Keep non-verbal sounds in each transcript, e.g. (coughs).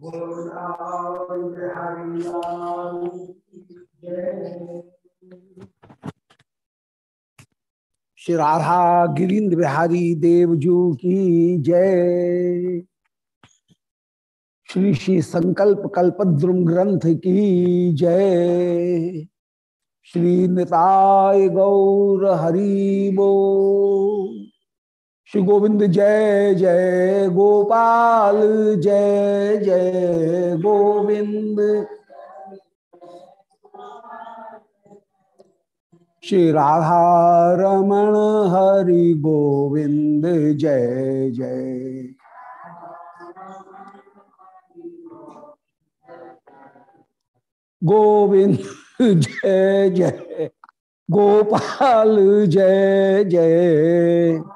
श्री राधा गिरीन्द्र बिहारी देवजू की जय। श्री श्री संकल्प कल्पद्रुम ग्रंथ की जय। श्री निताय गौर हरिबो श्री गोविंद जय जय गोपाल, जय जय गोविंद। श्री राधा रमण हरि गोविंद, जय जय। गोविंद जय जय। गोपाल जय जय।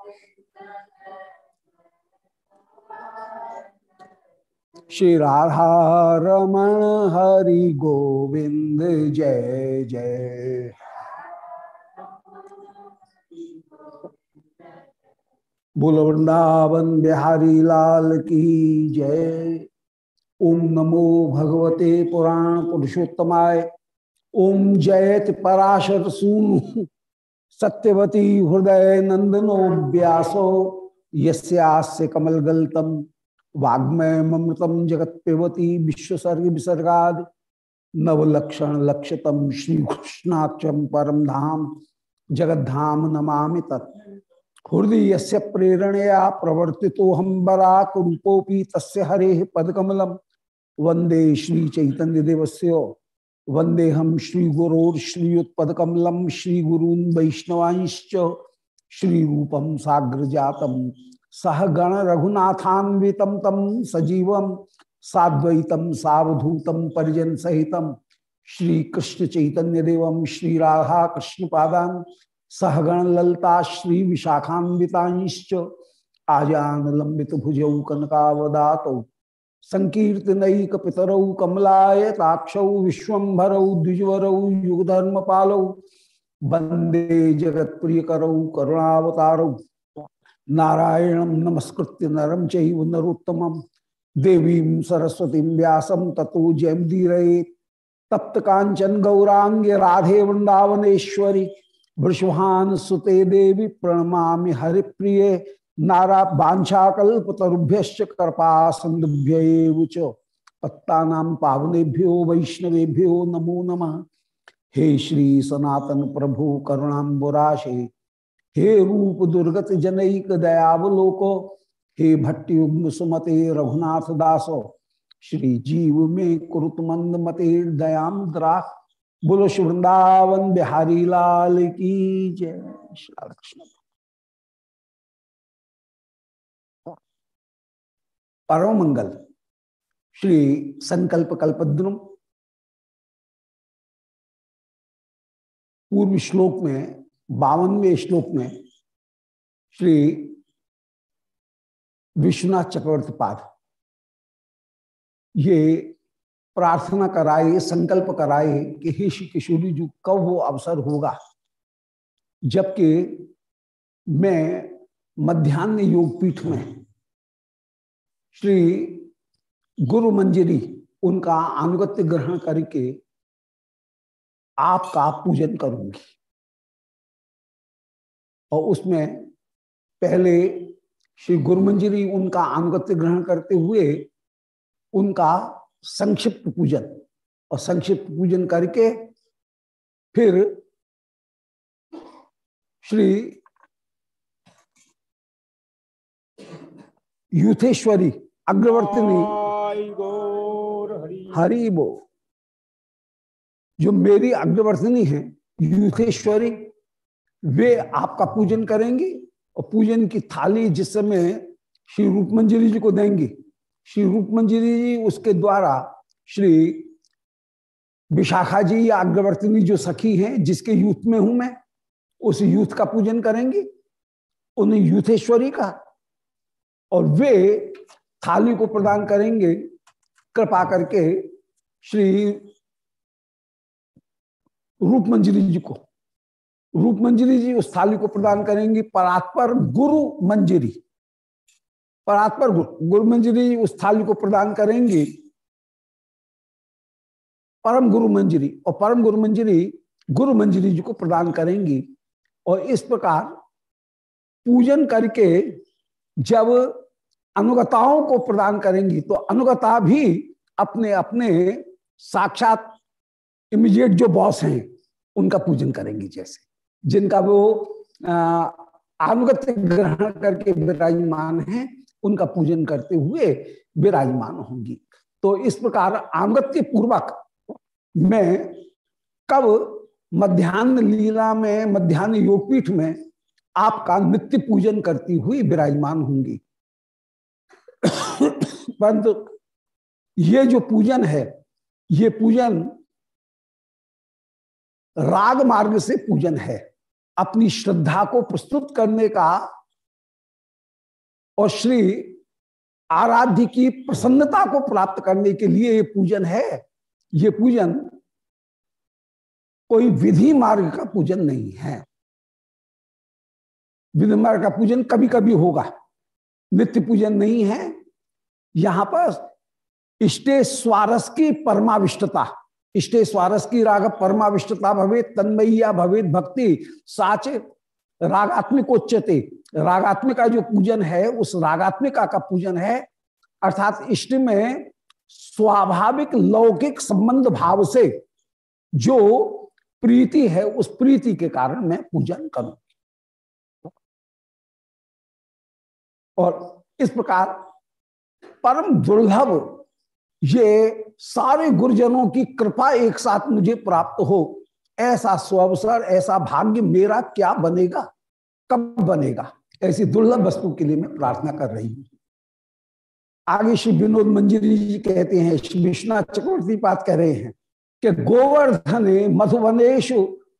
श्री राधा रमण हरि गोविंद जय जय। बोल वृंदावन बिहारी लाल की जय। ओम नमो भगवते पुराण पुरुषोत्तमाय। ओम जयत पराशर सूनु। सत्यवती हृदय नंदनो व्यासो। यस्यास्य कमलगल्तम। वाग्मय ममृतम जगत पिबती विश्वसर्ग विसर्गा नवलक्षण लक्षतम श्री कृष्णाक्षम परम धाम जगद्धाम नमा तत्। हृदय से प्रेरणया प्रवर्ति हम बराक रूपोपी तस् हरे पदकमलम। वंदे श्री चैतन्य देवस्य वंदे हम श्री श्री श्री रूपम साग्र जातम सह गण रघुनाथान्वितम तम सजीवम साद्वैतम सावधूतम परिजन सहितम श्री कृष्ण चैतन्य देवम श्री राधा कृष्ण पादान सहगण ललता श्री विशाखान्विताश्च आजान लंबित भुजौ कनकावदात संकीर्तनक पितरौ कमलायताक्षौ विश्वभरौ द्विजवरौ युगधर्म पालौ वंदे जगत नारायण नमस्कृत्य नरम चैव नरोत्तम। देवी सरस्वती व्यास ततो जयमदीर तप्त कांचन गौरांग राधे वृंदावनेश्वरी वृषभान सुते देवी प्रणमा हरिप्रिय। नारा बाछाकुभ्य कृपा सिंधुभ्य पत्ता पावनेभ्यो वैष्णवेभ्यो नमो नमः। हे श्री सनातन प्रभु करुणाबुराशे हे रूप दुर्गत जनईक दयावलोको, हे भट्टुग्म सुमते रघुनाथ दासो, श्री जीव में कुरुत मंद मते दयाम द्राक बोलो वृंदावन बिहारी लाल की जय। श्री कृष्ण परम मंगल। श्री संकल्प कल्पद्रुम। पूर्व श्लोक में बावनवे श्लोक में श्री विश्वनाथ चक्रवर्ती पाद ये प्रार्थना कराए संकल्प कराए कि हे श्री किशोरी जी, कब वो अवसर होगा? जबकि मैं मध्यान्ह योग पीठ में श्री गुरु मंजरी, उनका अनुगत्य ग्रहण करके आपका पूजन करूँगी। और उसमें पहले श्री गुरुमंजरी उनका अनुगत्य ग्रहण करते हुए उनका संक्षिप्त पूजन और संक्षिप्त पूजन करके फिर श्री युथेश्वरी अग्रवर्तनी हरि। बो जो मेरी अग्रवर्तनी है युथेश्वरी वे आपका पूजन करेंगी और पूजन की थाली जिस समय श्री रूप मंजरी जी को देंगी, श्री रूप मंजरी जी उसके द्वारा श्री विशाखा जी या अग्रवर्तनी जो सखी हैं, जिसके यूथ में हूँ मैं, उस यूथ का पूजन करेंगी उन यूथेश्वरी का। और वे थाली को प्रदान करेंगे, कृपा करके श्री रूप मंजरी जी को। रूप मंजरी जी उस थाली को प्रदान करेंगी। परात्पर गुरु मंजरी। परात्पर गुरु मंजरी उस थाली को प्रदान करेंगी। परम गुरु मंजरी और परम गुरु मंजरी गुरु मंजरी जी को प्रदान करेंगी। और इस प्रकार पूजन करके जब अनुगताओं को प्रदान करेंगी तो अनुगता भी अपने अपने साक्षात इमीडिएट जो बॉस हैं, उनका पूजन करेंगी जैसे। जिनका वो अनुगत्य ग्रहण करके विराजमान है, उनका पूजन करते हुए विराजमान होंगी। तो इस प्रकार अनुगत्य पूर्वक मैं कब मध्यान्ह लीला में, मध्यान्ह योगपीठ में आपका नित्य पूजन करती हुई विराजमान होंगी। परंतु ये जो पूजन है, ये पूजन राग मार्ग से पूजन है। अपनी श्रद्धा को प्रस्तुत करने का और श्री आराध्य की प्रसन्नता को प्राप्त करने के लिए ये पूजन है, ये पूजन कोई विधि मार्ग का पूजन नहीं है। विधि मार्ग का पूजन कभी कभी होगा, नित्य पूजन नहीं है। यहाँ पर इष्टे स्वारस की परमाविष्टता इष्टे स्वारस की राग परमाविष्टता भवे तन्मय्या भवे भक्ति। साच रागात्मिक उच्चते रागात्मिका जो पूजन है, उस रागात्मिका का पूजन है, अर्थात इष्ट में स्वाभाविक लौकिक संबंध भाव से जो प्रीति है, उस प्रीति के कारण मैं पूजन करूँ और इस प्रकार परम दुर्लभ ये सारे गुरुजनों की कृपा एक साथ मुझे प्राप्त हो। ऐसा स्वअवसर ऐसा भाग्य मेरा क्या बनेगा? कब बनेगा? ऐसी दुर्लभ वस्तु के लिए मैं प्रार्थना कर रही हूँ। आगे श्री विनोद मंजिरी जी कहते हैं, श्री विश्वनाथ चक्रवर्ती पात कह रहे हैं कि गोवर्धन मधुवनेश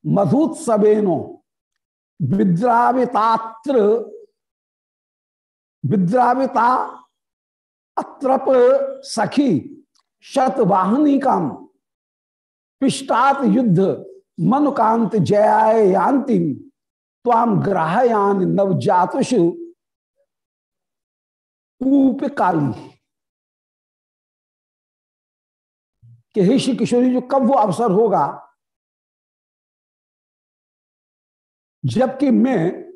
मधुत्सवेनो विद्रावितात्र, विद्राविता अत्रप सखी, शतवाहनी काम। पिष्टात युद्ध, मनुकांत जयाय यान्तिम ताम ग्राहयान नवजातुषु काली कि हे श्री किशोरी जो, कब वो अवसर होगा? जबकि मैं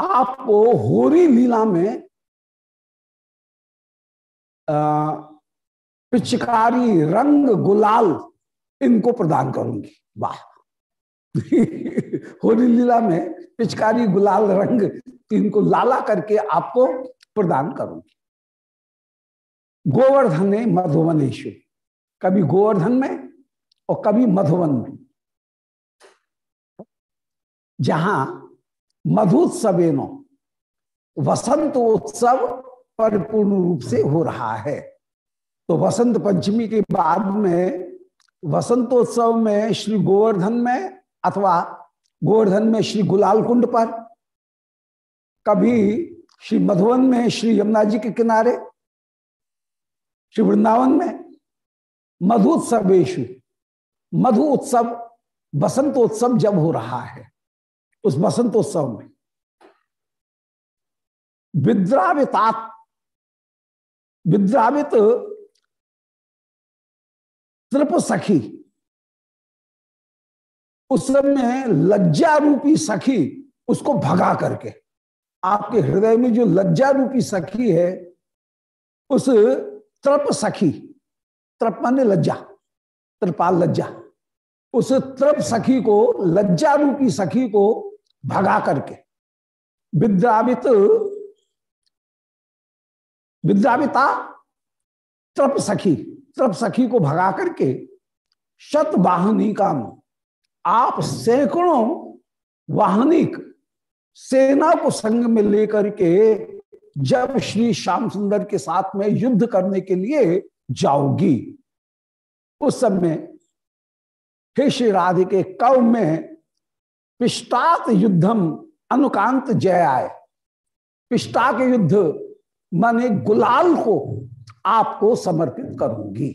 आपको होरी लीला में पिचकारी रंग गुलाल इनको प्रदान करूँगी। वाह। होली लीला में पिचकारी गुलाल रंग इनको लाला करके आपको प्रदान करूँगी। गोवर्धन मधुवनेश्वर कभी गोवर्धन में और कभी मधुवन में। जहाँ मधुत्सवेनो, वसंत उत्सव परिपूर्ण रूप से हो रहा है। तो वसंत पंचमी के बाद में, वसंतोत्सव में श्री गोवर्धन में अथवा गोवर्धन में श्री गुलाल कुंड पर, कभी श्री मधुवन में श्री यमुना जी के किनारे, श्री वृंदावन में मधुत्सवेश मधु उत्सव बसंतोत्सव जब हो रहा है, उस बसंतोत्सव में। विद्राविता विद्रावित त्रिप सखी। उस समय लज्जा रूपी सखी उसको भगा करके, आपके हृदय में जो लज्जा रूपी सखी है, उस त्रप सखी त्रप माने लज्जा, त्रिपाल लज्जा, उस त्रप सखी को लज्जा रूपी सखी को भगा करके, विद्रावित विद्राविता त्रप सखी त्रप सखी को भगा करके शत वाहनी आप सैकड़ों वाहनिक सेना को संग में लेकर के जब श्री श्याम सुंदर के साथ में युद्ध करने के लिए जाओगी, उस समय हे श्री राधे के कव में पिष्टात युद्धम अनुकांत जय आए। पिष्टा के युद्ध माने गुलाल को आपको समर्पित करूँगी।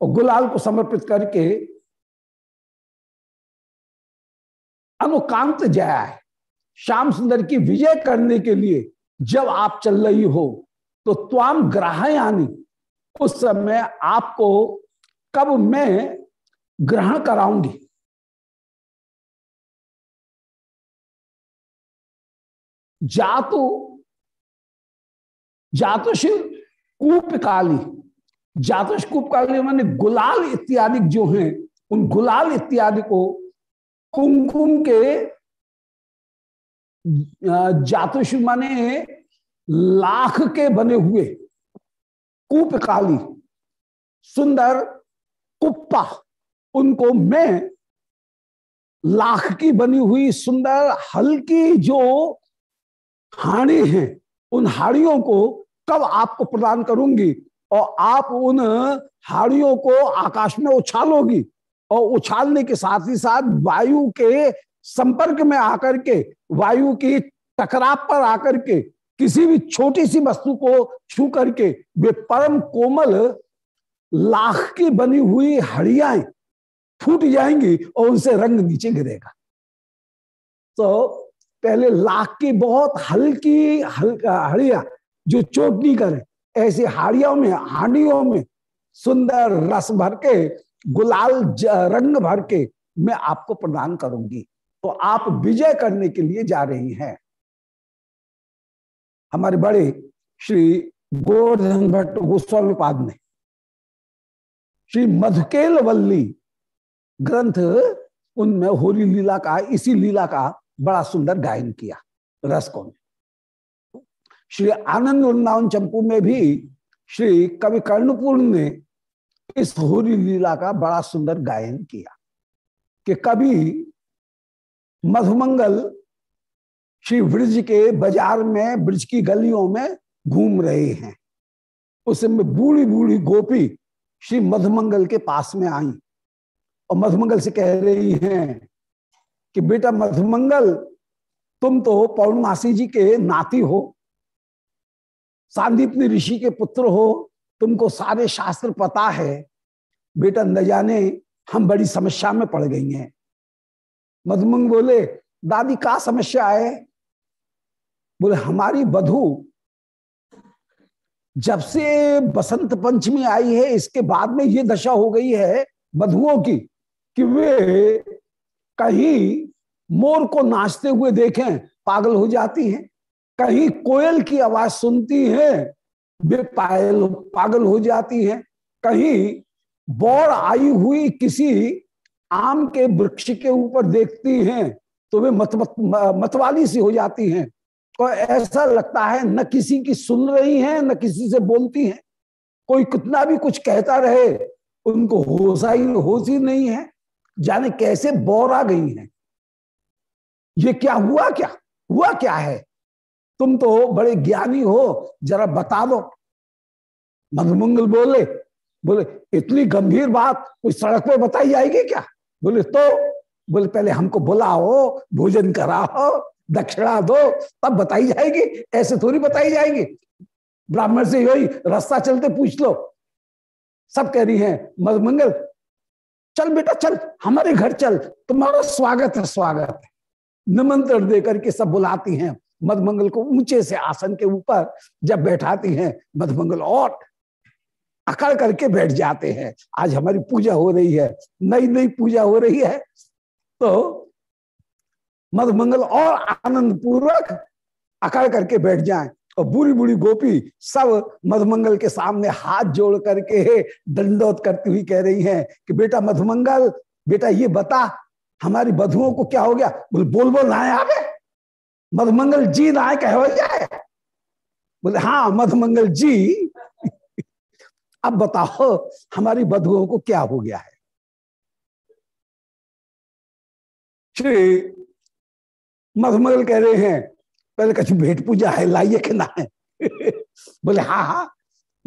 और गुलाल को समर्पित करके अनुकांत जया आए श्याम सुंदर की विजय करने के लिए जब आप चल रही हो तो त्वाम ग्राहयानी, उस समय आपको कब मैं ग्रहण कराऊँगी? जातु जातुशिव कूप काली जातुष कूप काली मैंने गुलाल इत्यादि जो हैं, उन गुलाल इत्यादि को कुमकुम के जातुष माने लाख के बने हुए कूप काली सुंदर कुप्पा, उनको मैं लाख की बनी हुई सुंदर हल्की जो हाड़ी हैं, उन हाड़ियों को कब आपको प्रदान करूँगी और आप उन हाड़ियों को आकाश में उछालोगी और उछालने के साथ ही साथ वायु के संपर्क में आकर के, वायु की टकराव पर आकर के, किसी भी छोटी सी वस्तु को छू करके वे परम कोमल लाख की बनी हुई हड़ियाएँ फूट जाएँगी और उनसे रंग नीचे गिरेगा। तो पहले लाख की बहुत हल्की, हल्का हड़िया जो चोट नहीं करे, ऐसी हाड़ियों में, हांडियों में सुंदर रस भर के, गुलाल रंग भर के मैं आपको प्रदान करूँगी। तो आप विजय करने के लिए जा रही हैं। हमारे बड़े श्री गोवर्धन भट्ट गोस्वामी पाद ने, श्री मधुकेल वल्ली ग्रंथ, उनमें होली लीला का, इसी लीला का बड़ा सुंदर गायन किया। रसकों में श्री आनंद वृंदावन चंपू में भी श्री कवि कर्णपूर्ण ने इस होली लीला का बड़ा सुंदर गायन किया कि कभी मधुमंगल श्री ब्रज के बाज़ार में, ब्रज की गलियों में घूम रहे हैं। उसमें बूढ़ी बूढ़ी गोपी श्री मधुमंगल के पास में आई और मधुमंगल से कह रही हैं कि, बेटा मधुमंगल, तुम तो पौर्णमासी जी के नाती हो। सांदीपनी ऋषि के पुत्र हो, तुमको सारे शास्त्र पता है। बेटा न जाने हम बड़ी समस्या में पड़ गई हैं। मधुमंग बोले, दादी का समस्या है? बोले, हमारी बधु जब से बसंत पंचमी आई है, इसके बाद में ये दशा हो गई है बधुओं की, कि वे कहीं मोर को नाचते हुए देखें, पागल हो जाती हैं। कहीं कोयल की आवाज़ सुनती है वे पायल पागल हो जाती है। कहीं बौड़ आई हुई किसी आम के वृक्ष के ऊपर देखती हैं तो वे मत, मत, मतवाली सी हो जाती हैं। तो ऐसा लगता है न किसी की सुन रही हैं न किसी से बोलती हैं। कोई कितना भी कुछ कहता रहे उनको होश ही होश ही नहीं है। जाने कैसे बौर आ गई हैं। ये क्या हुआ क्या? हुआ क्या है? तुम तो बड़े ज्ञानी हो, जरा बता दो मधुमंगल बोले बोले, इतनी गंभीर बात, कोई सड़क पर बताई जाएगी क्या? बोले तो बोले, पहले हमको बुलाओ, भोजन कराओ, दक्षिणा दो, तब बताई जाएगी, ऐसे थोड़ी बताई जाएगी। ब्राह्मण से यही रास्ता चलते पूछ लो। सब कह रही है मधुमंगल चल बेटा, चल, हमारे घर चल, तुम्हारा स्वागत है स्वागत है। निमंत्रण देकर के सब बुलाती हैं। मधुमंगल को ऊँचे से आसन के ऊपर जब बैठाती हैं मधुमंगल और अकड़ करके बैठ जाते हैं। आज हमारी पूजा हो रही है नई नई पूजा हो रही है। तो मधमंगल और आनंद पूर्वक अकड़ करके बैठ जाएँ और बुरी बुरी गोपी सब मधुमंगल के सामने हाथ जोड़ करके दंडोत करती हुई कह रही हैं कि, बेटा मधुमंगल बेटा ये बता, हमारी बधुओं को क्या हो गया? बोले, बोल बोल ना आगे। मधुमंगल जी ना कह जाए बोले हाँ मधुमंगल जी, अब बताओ, हमारी बधुओं को क्या हो गया है? श्री मधुमंगल कह रहे हैं, पहले कछु भेंट पूजा है, लाइए ना है? बोले हाँ हाँ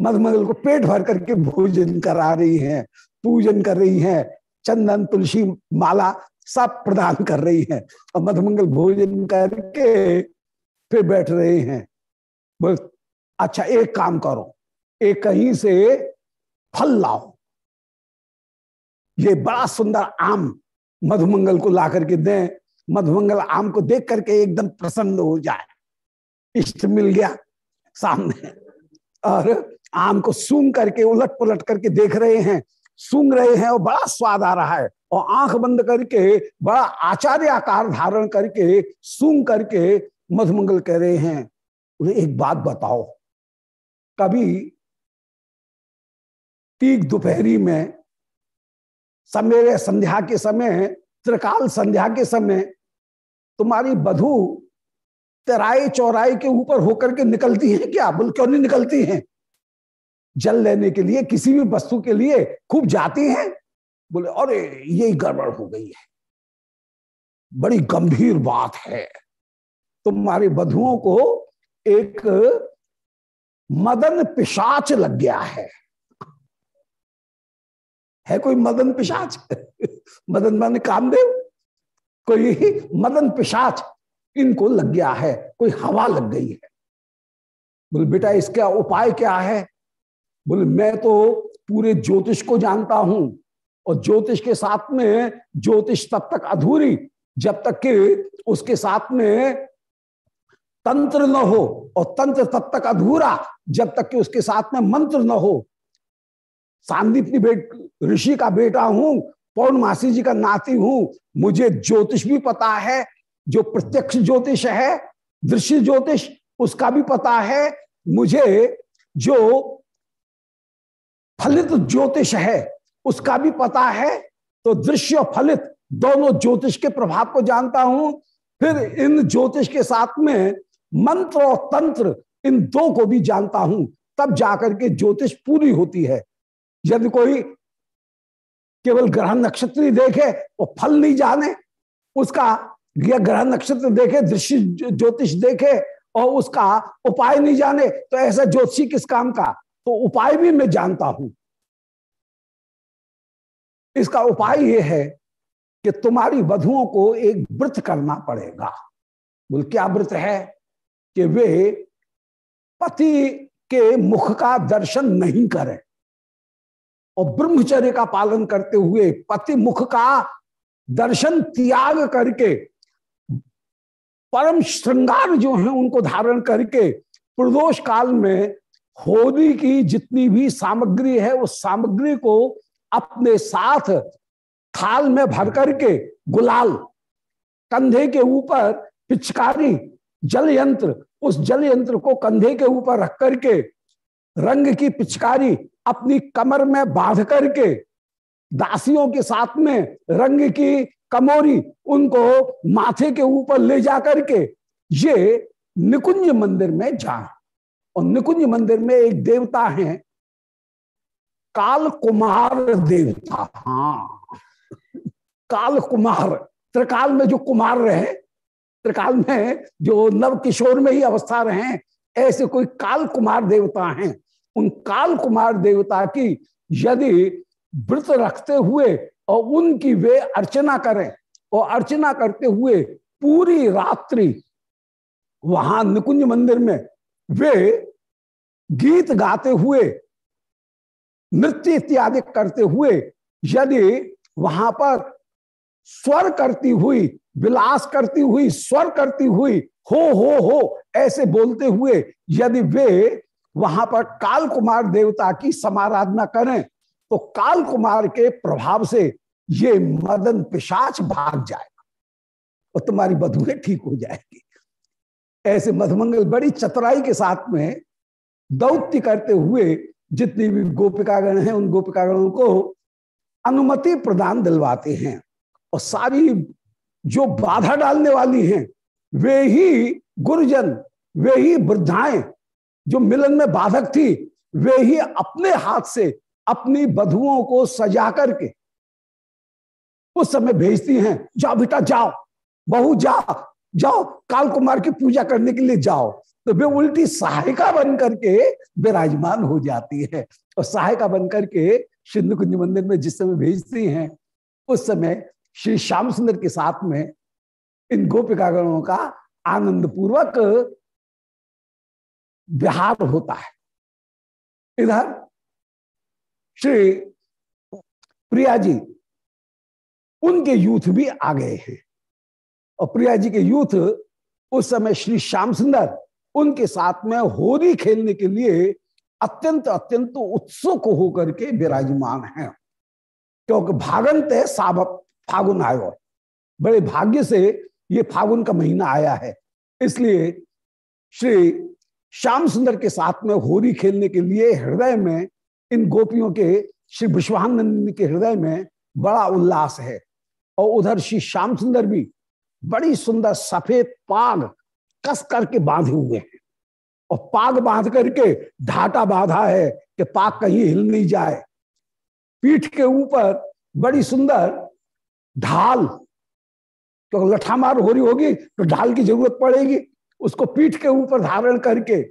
मधुमंगल को पेट भर करके भोजन करा रही हैं, पूजन कर रही हैं, चंदन, तुलसी, माला सब प्रदान कर रही हैं। और मधुमंगल भोजन करके फिर बैठ रहे हैं। बोल अच्छा एक काम करो, एक कहीं से फल लाओ। ये बड़ा सुंदर आम मधुमंगल को ला करके दें। मधुमंगल आम को देख करके एकदम प्रसन्न हो जाए। इष्ट मिल गया सामने। और आम को सूंघ करके उलट पुलट करके देख रहे हैं। सूंघ रहे हैं और बड़ा स्वाद आ रहा है। और आँख बंद करके, बड़ा आचार्य आकार धारण करके, सूंघ करके मधुमंगल कह रहे हैं। उन्हें एक बात बताओ। कभी ठीक दोपहरी में समेरे संध्या के समय, त्रिकाल संध्या के समय, तुम्हारी बधु तेराए चौराई के ऊपर होकर के निकलती है क्या? बोल, क्यों नहीं निकलती हैं? जल लेने के लिए, किसी भी वस्तु के लिए खूब जाती हैं? बोले, अरे, यही गड़बड़ हो गई है। बड़ी गंभीर बात है। तुम्हारे बधुओं को एक मदन पिशाच लग गया है। है कोई मदन पिशाच? (laughs) मदन मान कामदेव? कोई मदन पिशाच इनको लग गया है, कोई हवा लग गई है। बोले, बेटा, इसका उपाय क्या है? बोले, मैं तो पूरे ज्योतिष को जानता हूँ। और ज्योतिष के साथ में ज्योतिष तब तक अधूरी, जब तक कि उसके साथ में तंत्र न हो और तंत्र तब तक अधूरा, जब तक कि उसके साथ में मंत्र न हो। सांदीपनी बेट, ऋषि का बेटा हूँ, पौर्णमासी जी का नाती हूँ, मुझे ज्योतिष भी पता है, जो प्रत्यक्ष ज्योतिष है, दृश्य ज्योतिष, उसका भी पता है, मुझे जो फलित ज्योतिष है उसका भी पता है तो दृश्य फलित दोनों ज्योतिष के प्रभाव को जानता हूँ। फिर इन ज्योतिष के साथ में मंत्र और तंत्र, इन दो को भी जानता हूँ। तब जाकर के ज्योतिष पूरी होती है। यदि कोई केवल ग्रह नक्षत्र ही देखे और फल नहीं जाने। उसका या ग्रह नक्षत्र देखे, दृश्य ज्योतिष देखे और उसका उपाय नहीं जाने तो ऐसा ज्योतिषी किस काम का? तो उपाय भी मैं जानता हूँ। इसका उपाय यह है कि तुम्हारी वधुओं को एक व्रत करना पड़ेगा। बोल, क्या व्रत है? कि वे पति के मुख का दर्शन नहीं करें। और ब्रह्मचर्य का पालन करते हुए पति मुख का दर्शन त्याग करके, परम श्रृंगार जो है उनको धारण करके प्रदोष काल में होली की जितनी भी सामग्री है, उस सामग्री को अपने साथ थाल में भर करके गुलाल, कंधे के ऊपर पिचकारी जल यंत्र उस जल यंत्र को कंधे के ऊपर रख करके रंग की पिचकारी अपनी कमर में बाँध करके दासियों के साथ में रंग की कमोरी उनको माथे के ऊपर ले जा करके ये निकुंज मंदिर में जा। और निकुंज मंदिर में एक देवता है काल कुमार देवता। हाँ। काल कुमार त्रिकाल में जो कुमार रहे, त्रिकाल में जो नव किशोर में ही अवस्था रहे, ऐसे कोई काल कुमार देवता हैं। उन काल कुमार देवता की यदि व्रत रखते हुए और उनकी वे अर्चना करें, और अर्चना करते हुए पूरी रात्रि वहाँ निकुंज मंदिर में वे गीत गाते हुए नृत्य इत्यादि करते हुए यदि वहाँ पर स्वर करती हुई, विलास करती हुई, स्वर करती हुई, हो हो हो, ऐसे बोलते हुए यदि वे वहाँ पर काल कुमार देवता की समाराधना करें तो काल कुमार के प्रभाव से ये मदन पिशाच भाग जाएगा और तुम्हारी बधुएँ ठीक हो जाएगी। ऐसे मधुमंगल बड़ी चतुराई के साथ में दौत्य करते हुए जितनी भी गोपिकागण हैं, उन गोपिकागणों को अनुमति प्रदान दिलवाते हैं। और सारी जो बाधा डालने वाली हैं, वे ही गुरुजन, वे ही वृद्धाएँ, जो मिलन में बाधक थी, वे ही अपने हाथ से अपनी बधुओं को सजा करके उस समय भेजती हैं, जाओ बेटा, जाओ, बहू जाओ जाओ काल कुमार की पूजा करने के लिए जाओ। तो वे उल्टी सहायिका बन करके विराजमान हो जाती है। और सहायिका बन करके सिंधु कुंज मंदिर में जिस समय भेजती हैं, उस समय श्री श्याम सुंदर के साथ में इन गोपिकागणों का आनंद पूर्वक विहार होता है। इधर श्री प्रिया जी, उनके यूथ भी आ गए हैं। और प्रिया जी के यूथ उस समय श्री श्याम सुंदर उनके साथ में होली खेलने के लिए अत्यंत अत्यंत उत्सुक होकर के विराजमान हैं। क्योंकि भागंत है साब, फागुन आयो। बड़े भाग्य से ये फागुन का महीना आया है। इसलिए श्री श्याम सुंदर के साथ में होली खेलने के लिए हृदय में, इन गोपियों के, श्री विश्वानंद के हृदय में बड़ा उल्लास है। और उधर श्री श्याम सुंदर भी बड़ी सुंदर सफ़ेद पाग कस करके बांधे हुए हैं। और पाग बाँध करके ढाटा बांधा है कि पाग कहीं हिल नहीं जाए। पीठ के ऊपर बड़ी सुंदर ढाल क्योंकि लठामार हो रही होगी तो ढाल की ज़रूरत पड़ेगी। उसको पीठ के ऊपर धारण करके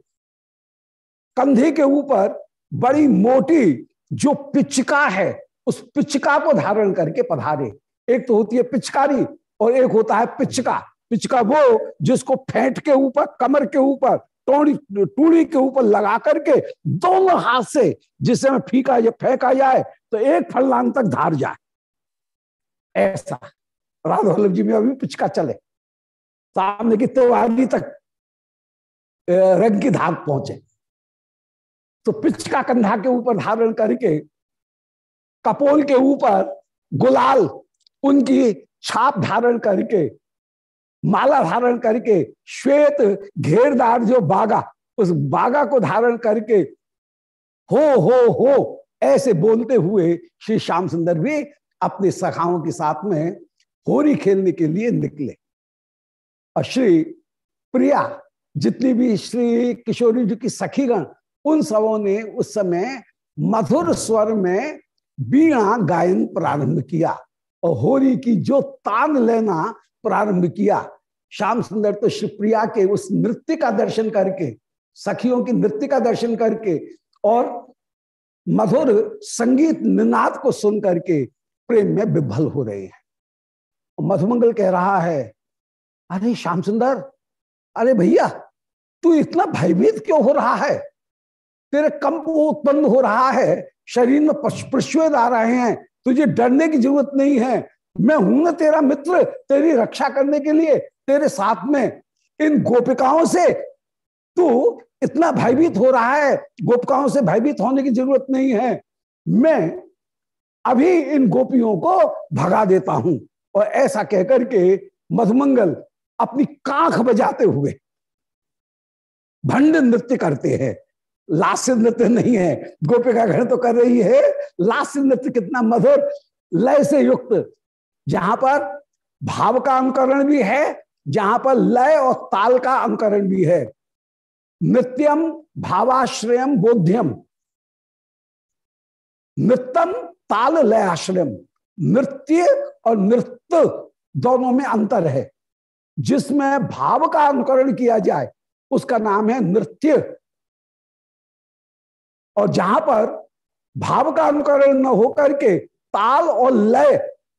कंधे के ऊपर बड़ी मोटी जो पिचका है, उस पिचका को धारण करके पधारे। एक तो होती है पिचकारी और एक होता है पिचका। पिचका वो जिसको फेंट के ऊपर, कमर के ऊपर टोड़ी टूड़ी के ऊपर लगा करके दोनों हाथ से जिससे में फीका या फेंका जाए तो एक फलनांग तक धार जाए। ऐसा। राधा वल्लभ जी में अभी पिचका चले। सामने की तिवारी तक रंग की धार पहुँचे। तो पिचका कंधा के ऊपर धारण करके, कपोल के ऊपर गुलाल, उनकी छाप धारण करके माला धारण करके श्वेत घेरदार जो बागा, उस बागा को धारण करके हो हो हो, ऐसे बोलते हुए श्री श्याम सुंदर भी अपने सखाओं के साथ में होरी खेलने के लिए निकले। और श्री प्रिया, जितनी भी श्री किशोरी जी की सखीगण, उन सबों ने उस समय मधुर स्वर में बीणा गायन प्रारंभ किया। होरी की जो तान लेना प्रारंभ किया। श्याम सुंदर तो शिवप्रिया के उस नृत्य का दर्शन करके, सखियों की नृत्य का दर्शन करके और मधुर संगीत निनाद को सुन करके प्रेम में विभल हो रहे हैं। मधुमंगल कह रहा है, अरे श्याम सुंदर, अरे भैया, तू इतना भयभीत क्यों हो रहा है? तेरे कंप उत्पन्न हो रहा है, शरीर में प्रश्वेद आ रहे हैं तुझे डरने की ज़रूरत नहीं है। मैं हूँ ना तेरा मित्र, तेरी रक्षा करने के लिए, तेरे साथ में। इन गोपिकाओं से तू इतना भयभीत हो रहा है। गोपिकाओं से भयभीत होने की ज़रूरत नहीं है। मैं अभी इन गोपियों को भगा देता हूँ। और ऐसा कहकर के मधुमंगल अपनी कांख बजाते हुए भंड नृत्य करते हैं। लास्य नृत्य नहीं है। गोपिका घर तो कर रही है। लास्य नृत्य कितना मधुर, लय से युक्त। जहाँ पर भाव का अंकरण भी है, जहाँ पर लय और ताल का अंकरण भी है। नृत्यम भावाश्रयम बोध्यम। नृत्यम, ताल लय आश्रयम नृत्य और नृत्य दोनों में अंतर है। जिसमें भाव का अनुकरण किया जाए, उसका नाम है नृत्य। और जहाँ पर भाव का अनुकरण न होकर के ताल और लय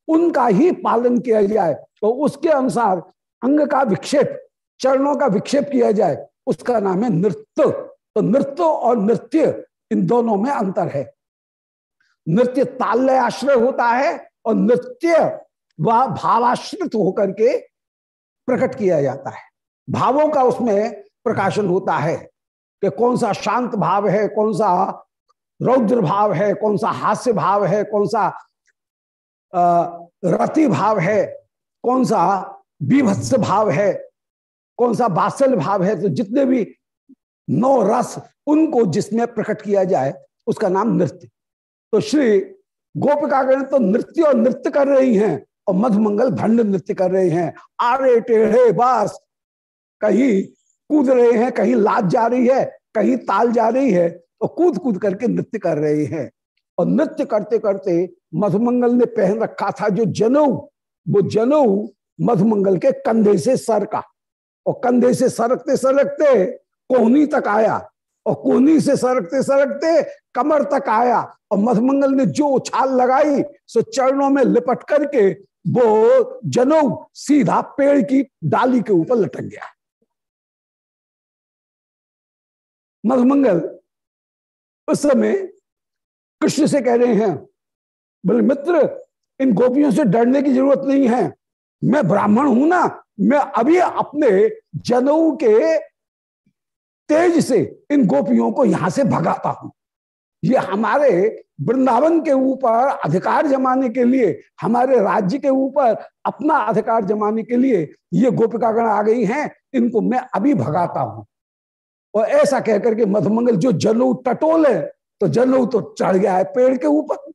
उनका ही पालन किया जाए तो उसके अनुसार अंग का विक्षेप, चरणों का विक्षेप किया जाए, उसका नाम है नृत्य। तो नृत्य और नृत्य इन दोनों में अंतर है। नृत्य ताल्य आश्रय होता है और नृत्य वह भावाश्रित होकर के प्रकट किया जाता है। भावों का उसमें प्रकाशन होता है। कि कौन सा शांत भाव है, कौन सा रौद्र भाव है, कौन सा हास्य भाव है, कौन सा रति भाव है, कौन सा विभत्स भाव है, कौन सा बासल भाव है तो जितने भी नौ रस उनको जिसमें प्रकट किया जाए, उसका नाम नृत्य। तो श्री गोपिकागण तो नृत्य और नृत्य कर रही हैं और मधुमंगल भंड नृत्य कर रहे हैं। आरे टेढ़े बास कहीं कूद रहे हैं, कहीं लाद जा रही है, कहीं ताल जा रही है और कूद कूद करके नृत्य कर रहे हैं। और नृत्य करते करते मधुमंगल ने पहन रखा था जो जनऊ, वो जनऊ मधुमंगल के कंधे से सर का। और कंधे से सरकते सरकते कोहनी तक आया, और कोहनी से सरकते सरकते कमर तक आया, और मधुमंगल ने जो उछाल लगाई, सो चरणों में लिपट करके वो जनो सीधा पेड़ की डाली के ऊपर लटक गया। मधुमंगल उस समय कृष्ण से कह रहे हैं, बोले मित्र, इन गोपियों से डरने की ज़रूरत नहीं है। मैं ब्राह्मण हूँ ना, मैं अभी अपने जनऊ के तेज से इन गोपियों को यहाँ से भगाता हूँ। ये हमारे वृंदावन के ऊपर अधिकार जमाने के लिए, हमारे राज्य के ऊपर अपना अधिकार जमाने के लिए ये गोपिकागण आ गई हैं, इनको मैं अभी भगाता हूँ। और ऐसा कहकर के मधुमंगल, जो जनऊ टटोल है तो जनऊ तो चढ़ गया है पेड़ के ऊपर।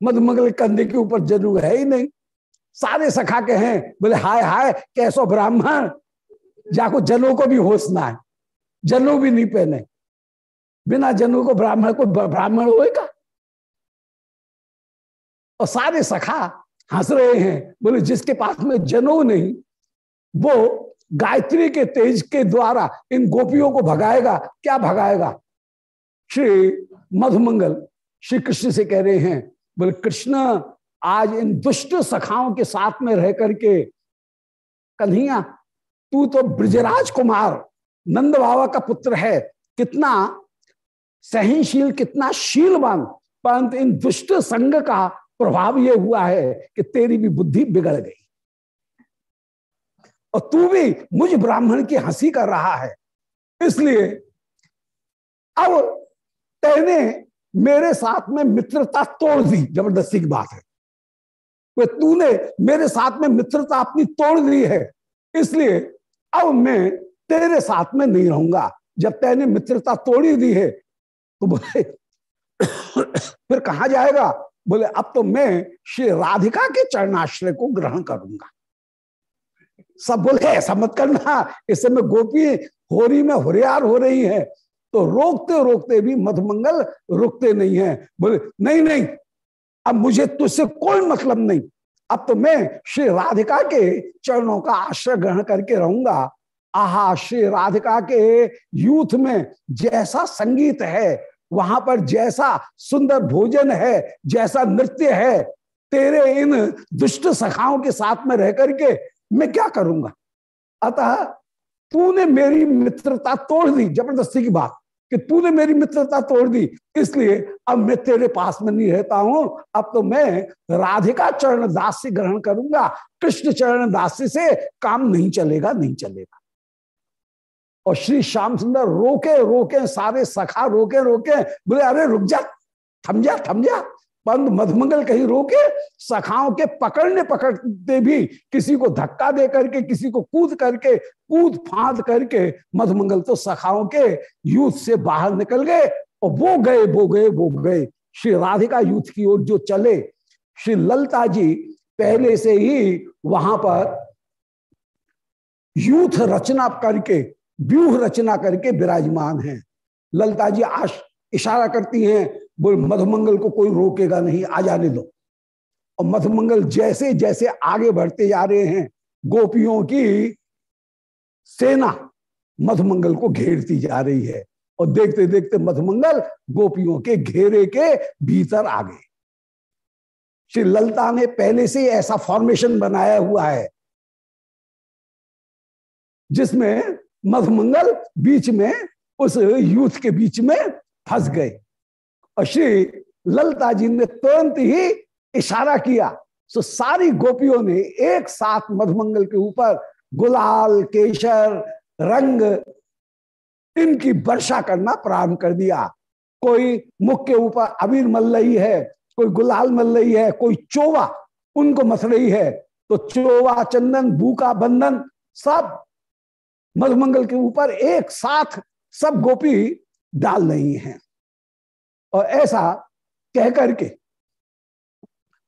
मधुमंगल कंधे के ऊपर जनऊ है ही नहीं। सारे सखा के हैं, बोले, हाय हाय, कैसो ब्राह्मण? जाको जनऊ को भी होशना है जनऊ भी नहीं पहने। बिना जनऊ को ब्राह्मण को ब्राह्मण होएगा और सारे सखा हंस रहे हैं, बोले, जिसके पास में जनऊ नहीं, वो गायत्री के तेज के द्वारा इन गोपियों को भगाएगा, क्या भगाएगा? श्री मधुमंगल श्री कृष्ण से कह रहे हैं, बोले, कृष्ण, आज इन दुष्ट सखाओं के साथ में रह करके कन्हैया, तू तो ब्रजराज कुमार, नंद बाबा का पुत्र है, कितना सहनशील, कितना शीलवान, परंतु इन दुष्ट संग का प्रभाव यह हुआ है कि तेरी भी बुद्धि बिगड़ गई। और तू भी मुझ ब्राह्मण की हँसी कर रहा है। इसलिए अब तेने मेरे साथ में मित्रता तोड़ दी। ज़बरदस्ती की बात है। वे तूने मेरे साथ में मित्रता अपनी तोड़ दी है। इसलिए अब मैं तेरे साथ में नहीं रहूँगा। जब तेने मित्रता तोड़ी दी है तो बोले, फिर कहा जाएगा? बोले, अब तो मैं श्री राधिका के चरणाश्रय को ग्रहण करूँगा सब बोले ऐसा मत करना, इस समय गोपी होरी में होरियार हो रही है। तो रोकते रोकते भी मधुमंगल रुकते नहीं है। बोले, नहीं नहीं, अब मुझे तुझसे कोई मतलब नहीं। अब तो मैं श्री राधिका के चरणों का आश्रय ग्रहण करके रहूँगा। आहा, श्री राधिका के यूथ में जैसा संगीत है, वहाँ पर जैसा सुंदर भोजन है, जैसा नृत्य है, तेरे इन दुष्ट सखाओं के साथ में रह करके मैं क्या करूँगा? अतः तूने मेरी मित्रता तोड़ दी, ज़बरदस्ती की बात, कि तूने मेरी मित्रता तोड़ दी, इसलिए अब मैं तेरे पास में नहीं रहता हूँ। अब तो मैं राधिका चरण दास से ग्रहण करूँगा, कृष्ण चरण दास से काम नहीं चलेगा नहीं चलेगा। और श्री श्याम सुंदर रोके रोके, सारे सखा रोके रोके, बोले, अरे, रुक जा, थम जा थम जा। परंतु मधुमंगल कहीं रोके, सखाओं के पकड़ने पकड़ते भी किसी को धक्का दे करके, किसी को कूद करके, कूद फांद करके मधुमंगल तो सखाओं के यूथ से बाहर निकल गए और वो गए वो गए वो गए। श्री राधिका यूथ की ओर जो चले, श्री ललता जी पहले से ही वहाँ पर यूथ रचना करके, व्यूह रचना करके विराजमान हैं। ललता जी आश इशारा करती हैं बोल, मधुमंगल को कोई रोकेगा नहीं, आ जाने दो। और मधुमंगल जैसे जैसे आगे बढ़ते जा रहे हैं, गोपियों की सेना मधुमंगल को घेरती जा रही है। और देखते देखते मधुमंगल गोपियों के घेरे के भीतर आ गए। श्री ललता ने पहले से ऐसा फॉर्मेशन बनाया हुआ है, जिसमें मधुमंगल बीच में, उस यूथ के बीच में फंस गए। श्री ललता जी ने तुरंत ही इशारा किया। तो सारी गोपियों ने एक साथ मधुमंगल के ऊपर गुलाल, केशर, रंग, इनकी वर्षा करना प्रारंभ कर दिया। कोई मुख के ऊपर अबीर मल रही है, कोई गुलाल मल रही है, कोई चोवा उनको मस रही है। तो चोवा, चंदन बूका बंधन सब मधुमंगल के ऊपर एक साथ सब गोपी डाल रही हैं। और ऐसा कह करके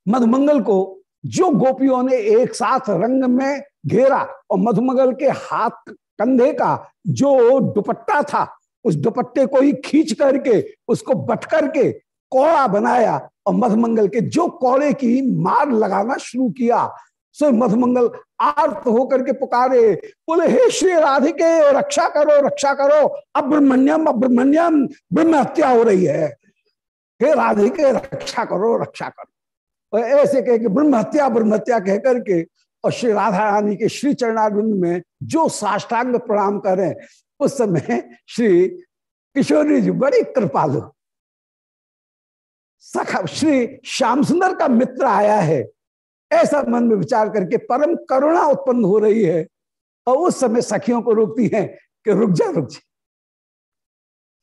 मधुमंगल को जो गोपियों ने एक साथ रंग में घेरा और मधुमंगल के हाथ कंधे का जो दुपट्टा था, उस दुपट्टे को ही खींच करके, उसको बट करके कौड़ा बनाया और मधुमंगल के जो कौड़े की मार लगाना शुरू किया। सो मधुमंगल आर्त होकर के पुकारे, बोले, हे श्री राधिके, रक्षा करो रक्षा करो। अब्रमण्यम अब्रमण्यम ब्रह्म हत्या हो रही है। हे राधे, के रक्षा करो रक्षा करो। और ऐसे कह के ब्रह्म हत्या ब्रह्म हत्या कह करके और श्री राधा रानी के श्री चरणार्विंद में जो साष्टांग प्रणाम करें उस समय श्री किशोरी जी बड़ी कृपालु। सखा, श्री श्याम सुंदर का मित्र आया है। ऐसा मन में विचार करके परम करुणा उत्पन्न हो रही है। और उस समय सखियों को रोकती है कि रुक जा रुक जा।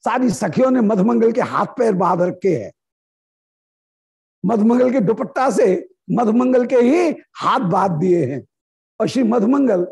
सारी सखियों ने मधुमंगल के हाथ पैर बाँध रखे हैं। मधुमंगल के दुपट्टा से मधुमंगल के ही हाथ बाँध दिए हैं। और श्री मधुमंगल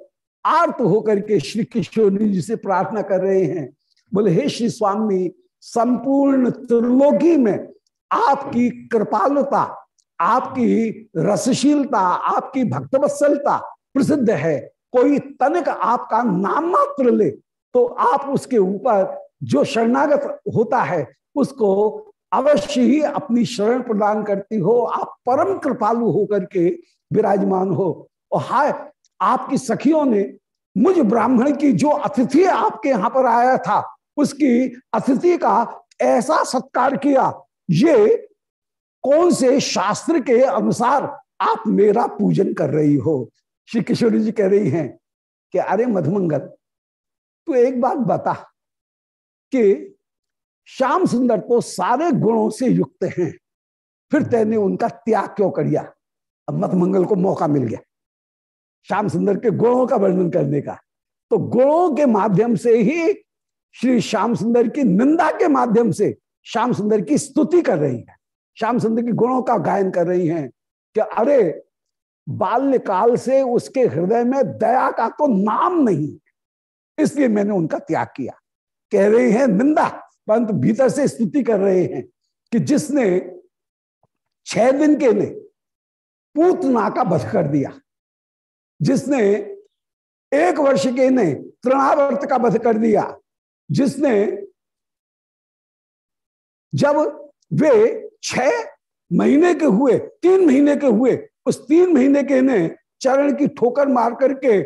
आर्त होकर के श्री किशोरी जी से प्रार्थना कर रहे हैं। बोले, हे श्री स्वामी, संपूर्ण त्रिलोकी में आपकी कृपालुता, आपकी रसशीलता, आपकी भक्तवत्सलता प्रसिद्ध है। कोई तनिक आपका नाम मात्र ले तो आप उसके ऊपर जो शरणागत होता है, उसको अवश्य ही अपनी शरण प्रदान करती हो। आप परम कृपालु होकर के विराजमान हो। और हाय, आपकी सखियों ने मुझ ब्राह्मण की जो अतिथि आपके यहाँ पर आया था, उसकी अतिथि का ऐसा सत्कार किया, ये कौन से शास्त्र के अनुसार आप मेरा पूजन कर रही हो? श्री किशोरी जी कह रही हैं कि, अरे मधुमंगल, तू एक बात बता कि श्याम सुंदर तो सारे गुणों से युक्त हैं। फिर तेने उनका त्याग क्यों कर दिया अब मत मंगल को मौका मिल गया। श्याम सुंदर के गुणों का वर्णन करने का। तो गुणों के माध्यम से ही श्री श्याम सुंदर की निंदा के माध्यम से श्याम सुंदर की स्तुति कर रही है। श्याम सुंदर के गुणों का गायन कर रही हैं कि अरे, बाल्यकाल से उसके हृदय में दया का तो नाम नहीं इसलिए मैंने उनका त्याग किया। कह रही हैं, निंदा, परंतु भीतर से स्तुति कर रहे हैं कि जिसने छह दिन के लिए पूतना का बध कर दिया, जिसने एक वर्ष के ने तृणावर्त का बध कर दिया, जिसने जब वे छह महीने के हुए, तीन महीने के हुए, उस तीन महीने के ने चरण की ठोकर मार करके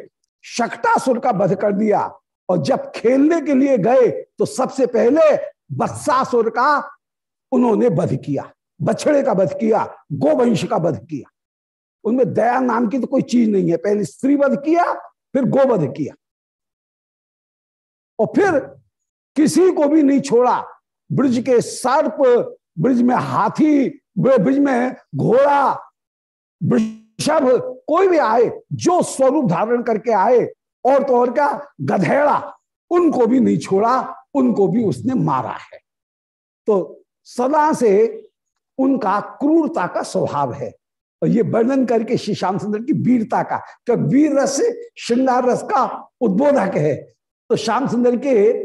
शक्टासुर का वध कर दिया और जब खेलने के लिए गए तो सबसे पहले बत्सासुर का उन्होंने वध किया। बछड़े का वध किया, गोवंश का वध किया। उनमें दया नाम की तो कोई चीज़ नहीं है। पहले स्त्री वध किया, फिर गोवध किया। और फिर किसी को भी नहीं छोड़ा। ब्रिज के सर्प, ब्रिज में हाथी, ब्रिज में घोड़ा, वृषभ, कोई भी आए, जो स्वरूप धारण करके आए और तो और क्या? गधेड़ा। उनको भी नहीं छोड़ा, उनको भी उसने मारा है। तो सदा से उनका क्रूरता का स्वभाव है। और ये वर्णन करके श्री श्याम सुंदर की वीरता का तो वीर रस, श्रृंगार रस का उद्बोधक है। तो श्याम सुंदर के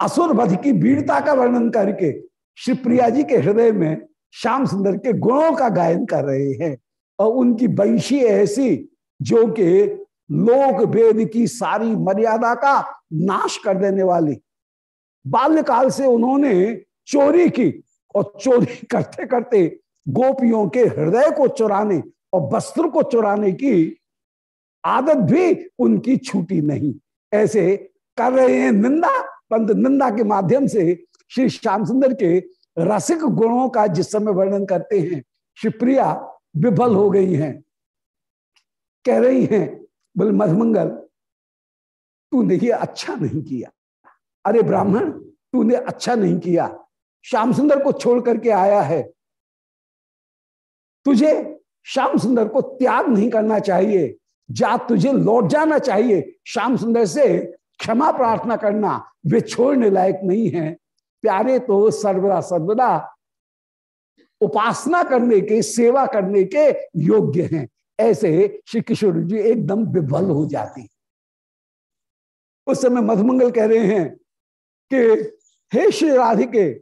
असुर वध की वीरता का वर्णन करके श्री प्रिया जी के हृदय में श्याम सुंदर के गुणों का गायन कर रहे हैं। और उनकी वंशी ऐसी जो कि लोक वेद की सारी मर्यादा का नाश कर देने वाली। बाल्यकाल से उन्होंने चोरी की और चोरी (laughs) करते करते गोपियों के हृदय को चुराने और वस्त्र को चुराने की आदत भी उनकी छूटी नहीं। ऐसे कर रहे हैं निंदा, पंत निंदा के माध्यम से श्री श्याम सुंदर के रसिक गुणों का जिस समय वर्णन करते हैं शिवप्रिया विफल हो गई हैं। कह रही हैं बोले मधमंगल तूने ये अच्छा नहीं किया। अरे ब्राह्मण, तूने अच्छा नहीं किया। श्याम सुंदर को छोड़ करके आया है। तुझे श्याम सुंदर को त्याग नहीं करना चाहिए। जा तुझे लौट जाना चाहिए। श्याम सुंदर से क्षमा प्रार्थना करना वे छोड़ने लायक नहीं है। प्यारे तो सर्वदा सर्वदा उपासना करने के, सेवा करने के योग्य हैं। ऐसे श्री किशोर जी एकदम विभल हो जाती। उस समय मधुमंगल कह रहे हैं कि, हे श्री राधिके,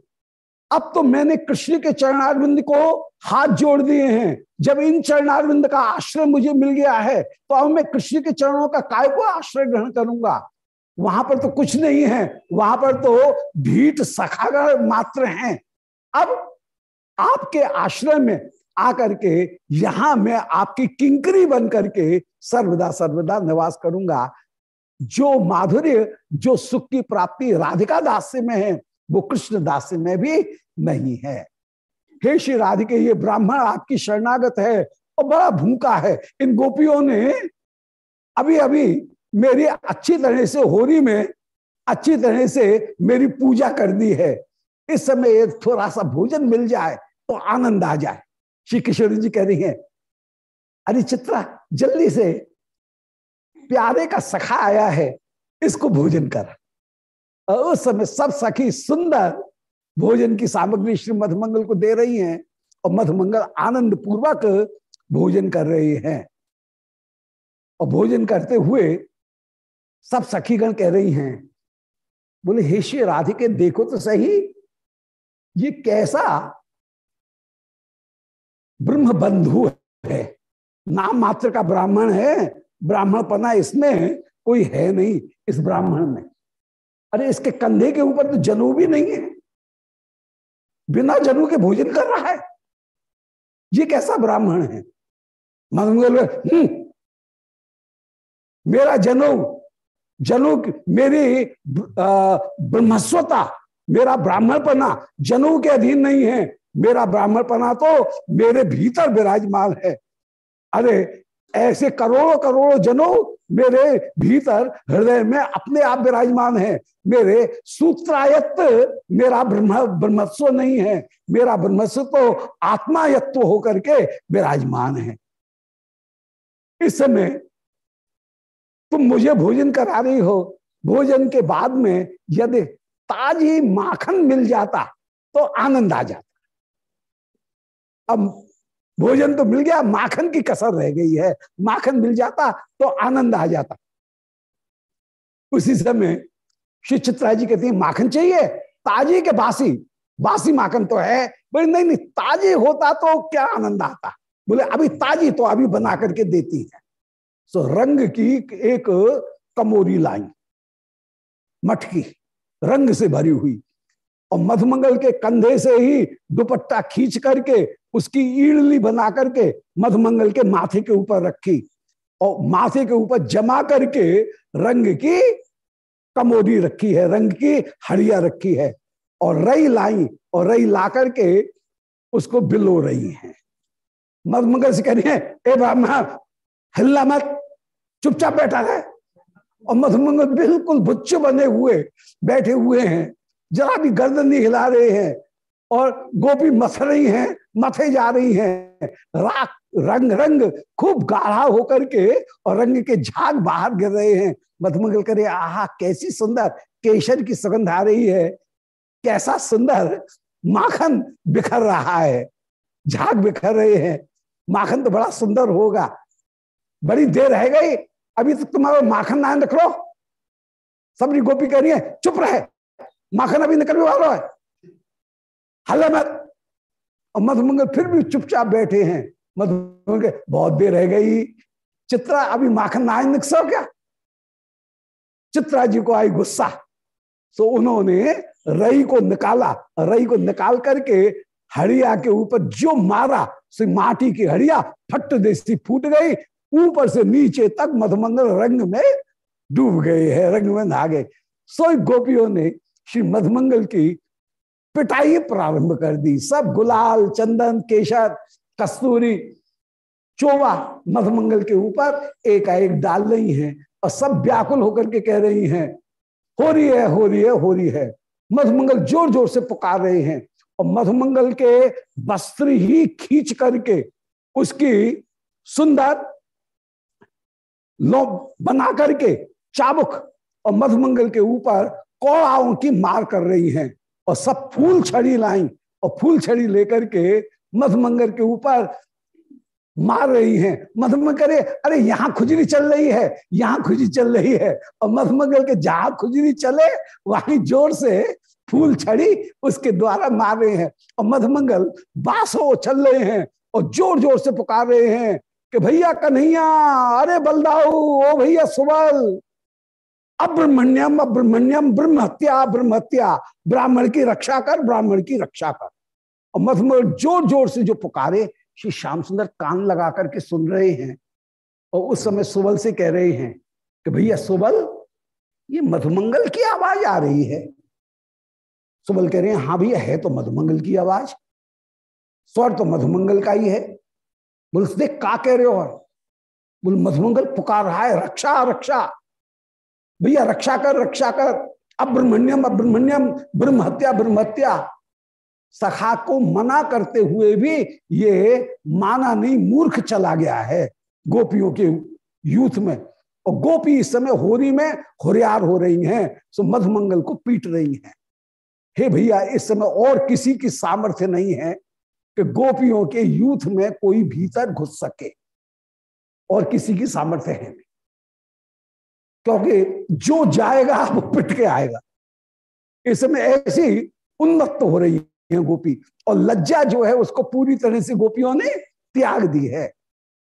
अब तो मैंने कृष्ण के चरणारविंद को हाथ जोड़ दिए हैं। जब इन चरणारविंद का आश्रय मुझे मिल गया है तो अब मैं कृष्ण के चरणों का काय को आश्रय ग्रहण करूँगा? वहाँ पर तो कुछ नहीं है। वहाँ पर तो भीट सखागर मात्र हैं। अब आपके आश्रय में आकर के यहाँ मैं आपकी किंकरी बन करके सर्वदा सर्वदा निवास करूँगा। जो माधुर्य, जो सुख की प्राप्ति राधिका दास्य में है, वो कृष्ण दास्य में भी नहीं है। हे श्री राधिके, ये ब्राह्मण आपकी शरणागत है और बड़ा भूखा है। इन गोपियों ने अभी अभी मेरी अच्छी तरह से होरी में अच्छी तरह से मेरी पूजा कर दी है। इस समय थोड़ा सा भोजन मिल जाए तो आनंद आ जाए। श्री किशोर जी कह रही हैं, अरे चित्रा, जल्दी से प्यारे का सखा आया है, इसको भोजन कर। उस समय सब सखी सुंदर भोजन की सामग्री श्री मधुमंगल को दे रही हैं और मधुमंगल आनंद पूर्वक भोजन कर रहे हैं। और भोजन करते हुए सब सखीगण कह रही हैं, बोले, हे श्री राधिके, देखो तो सही, ये कैसा ब्रह्म बंधु है। नाम मात्र का ब्राह्मण है ब्राह्मण पना इसमें कोई है नहीं इस ब्राह्मण में। अरे इसके कंधे के ऊपर तो जनु भी नहीं है। बिना जनु के भोजन कर रहा है। ये कैसा ब्राह्मण है? मंगल हम्म, मेरा जनु जनु मेरी ब्रह्मस्वता मेरा ब्राह्मणपना जनु के अधीन नहीं है। मेरा ब्राह्मणपना तो मेरे भीतर विराजमान है। अरे, ऐसे करोड़ों करोड़ों जनों मेरे भीतर हृदय में अपने आप विराजमान है। मेरे सूत्रायत्त मेरा ब्रह्म, ब्रह्मत्व नहीं है। मेरा ब्रह्मस्व तो आत्मायत्व होकर के विराजमान है। इस समय तुम मुझे भोजन करा रही हो। भोजन के बाद में यदि ताजी माखन मिल जाता तो आनंद आ जाता। अब भोजन तो मिल गया, माखन की कसर रह गई है। माखन मिल जाता तो आनंद आ जाता। उसी समय श्री चित्रा जी कहती है, माखन चाहिए? ताजी के बासी बासी माखन तो है। बोले, नहीं नहीं, ताजी होता तो क्या आनंद आता? बोले, अभी ताजी तो अभी बना करके देती है। सो रंग की एक कमोरी लाई, मटकी रंग से भरी हुई, और मधुमंगल के कंधे से ही दुपट्टा खींच करके उसकी ईड़ली बना करके मधमंगल के माथे के ऊपर रखी और माथे के ऊपर जमा करके रंग की कमोदी रखी है, रंग की हड़िया रखी है और रई लाई और रई ला करके उसको बिलो रही है। मधमंगल से कह रही है, ए ब्राह्मण हिल्ला मत, चुपचाप बैठा है और मधुमंगल बिल्कुल बुच्च बने हुए, बैठे हुए हैं, जरा भी गर्दन नहीं हिला रहे हैं। और गोपी मथ रही हैं, मथे जा रही हैं। राख, रंग रंग खूब गाढ़ा होकर के और रंग के झाग बाहर गिर रहे हैं। मधुमंगल करे आहा, कैसी सुंदर केशर की सुगंध आ रही है। कैसा सुंदर माखन बिखर रहा है। झाग बिखर रहे हैं। माखन तो बड़ा सुंदर होगा। बड़ी देर रह गई। अभी तक तो तुम्हारा माखन नायन रख लो सबरी गोपी कह रही है, चुप रहे। माखन अभी निकलने वाला है। हल्ला और मधुमंगल फिर भी चुपचाप बैठे हैं। मधुमंगल बहुत देर रह गई। चित्रा, अभी माखन नायन निकसो क्या चित्रा जी को आई गुस्सा। तो उन्होंने रई को निकाला। रई को निकाल करके हड़िया के ऊपर जो मारा, सो माटी की हड़िया फट देसी फूट गई। ऊपर से नीचे तक मधुमंगल रंग में डूब गए हैं, रंग में नहा गए। सो गोपियों ने श्री मधुमंगल की पिटाई प्रारंभ कर दी। सब गुलाल, चंदन, केशर, कस्तूरी, चोवा, मधुमंगल के ऊपर एक एक डाल रही हैं और सब व्याकुल होकर के कह रही हैं, हो रही है, हो रही है, हो रही है। मधुमंगल ज़ोर ज़ोर से पुकार रहे हैं और मधुमंगल के वस्त्र ही खींच करके उसकी सुंदर लो बना करके चाबुक और मधुमंगल के ऊपर कौड़ाओं की मार कर रही हैं। और सब फूल छड़ी लाई और फूल छड़ी लेकर के मधुमंगल के ऊपर मार रही हैं। मधुमंगल करे अरे, यहाँ खुजरी चल रही है, यहाँ खुजरी चल रही है। और मधुमंगल के जहाँ खुजरी चले, वहीं ज़ोर से फूल छड़ी उसके द्वारा मार रहे हैं। और मधुमंगल बासो चल रहे हैं और ज़ोर ज़ोर से पुकार रहे हैं कि, भैया कन्हैया, अरे बलदाऊ, ओ भैया सुबल अब्रह्मण्यम अब्रह्मण्यम ब्रह्म हत्या ब्रह्म हत्या ब्राह्मण की रक्षा कर, ब्राह्मण की रक्षा कर। और मधुमल ज़ोर ज़ोर से जो पुकारे, श्री श्याम सुंदर कान लगा करके सुन रहे हैं। और उस समय सुबल से कह रहे हैं कि भैया सुबल, ये मधुमंगल की आवाज़ आ रही है। सुबल कह रहे हैं हाँ भैया, है तो मधुमंगल की आवाज़। स्वर तो मधुमंगल का ही है। बोल देख का कह रहे हो? बोल, मधुमंगल पुकार रहा है, रक्षा रक्षा। भैया, रक्षा कर रक्षा कर। अब्रह्मण्यम अब्रह्मण्यम ब्रह्म हत्या ब्रह्म हत्या। सखा को मना करते हुए भी ये माना नहीं, मूर्ख चला गया है गोपियों के यूथ में। और गोपी इस समय होरी में होरियार हो रही हैं, सो मधुमंगल को पीट रही हैं। हे भैया, इस समय और किसी की सामर्थ्य नहीं है कि गोपियों के यूथ में कोई भीतर घुस सके और किसी की सामर्थ्य है नहीं। क्योंकि जो जाएगा, (laughs) वो पिट के आएगा। इस समय ऐसी उन्नत हो रही है गोपी। और लज्जा जो है, उसको पूरी तरह से गोपियों ने त्याग दी है।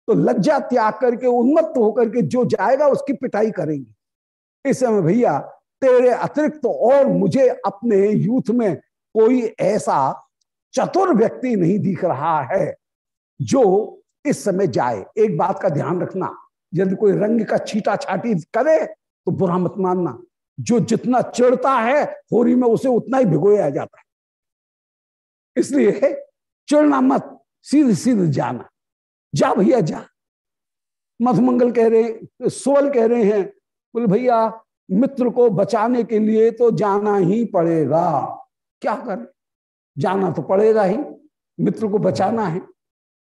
तो लज्जा त्याग करके, उन्मत्त होकर के जो जाएगा, उसकी पिटाई करेंगे। इस समय भैया, तेरे अतिरिक्त तो और मुझे अपने यूथ में कोई ऐसा चतुर व्यक्ति नहीं दिख रहा है, जो इस समय जाए। एक बात का ध्यान रखना। यदि कोई रंग का छीटा छाटी करे तो बुरा मत मानना। जो जितना चिड़ता है, होरी में उसे उतना ही भिगोया जाता है। इसलिए चिड़ना मत सीधे सीधे जाना। जा भैया, जा। मधुमंगल कह रहे, सोल कह रहे हैं, बोले, भैया, मित्र को बचाने के लिए तो जाना ही पड़ेगा। क्या कर? जाना तो पड़ेगा ही, मित्र को बचाना है।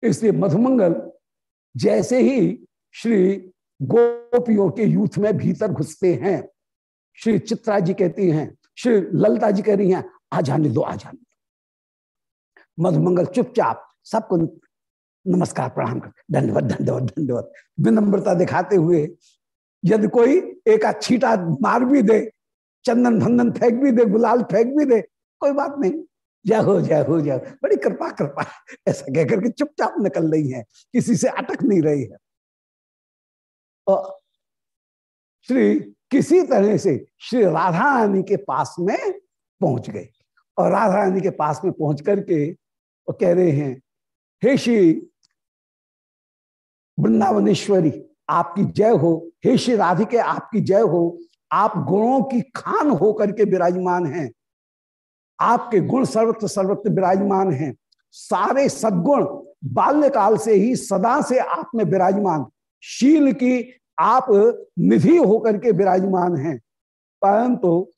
इसलिए मधुमंगल जैसे ही श्री गोपियों के यूथ में भीतर घुसते हैं। श्री चित्रा जी कहती हैं, श्री ललता जी कह रही हैं, आ जाने दो, आ जाने दो। मधुमंगल चुपचाप सबको नमस्कार प्रणाम कर, धन्यवाद धन्यवाद धन्यवाद। विनम्रता दिखाते हुए यदि कोई एक छीटा मार भी दे, चंदन भंदन फेंक भी दे, गुलाल फेंक भी दे, कोई बात नहीं। जय हो जय हो, जय बड़ी कृपा कृपा। ऐसा कहकर के चुपचाप निकल रही है, किसी से अटक नहीं रही है। श्री किसी तरह से श्री राधा रानी के पास में पहुँच गए। और राधा रानी के पास में पहुँच करके वो कह रहे हैं, हे श्री वृंदावनेश्वरी, आपकी जय हो। हे श्री राधिके, आपकी जय हो। आप गुणों की खान होकर के विराजमान हैं। आपके गुण सर्वत्र सर्वत्र विराजमान हैं। सारे सद्गुण बाल्यकाल से ही सदा से आप में विराजमान शील की आप निधि होकर के विराजमान हैं। परंतु,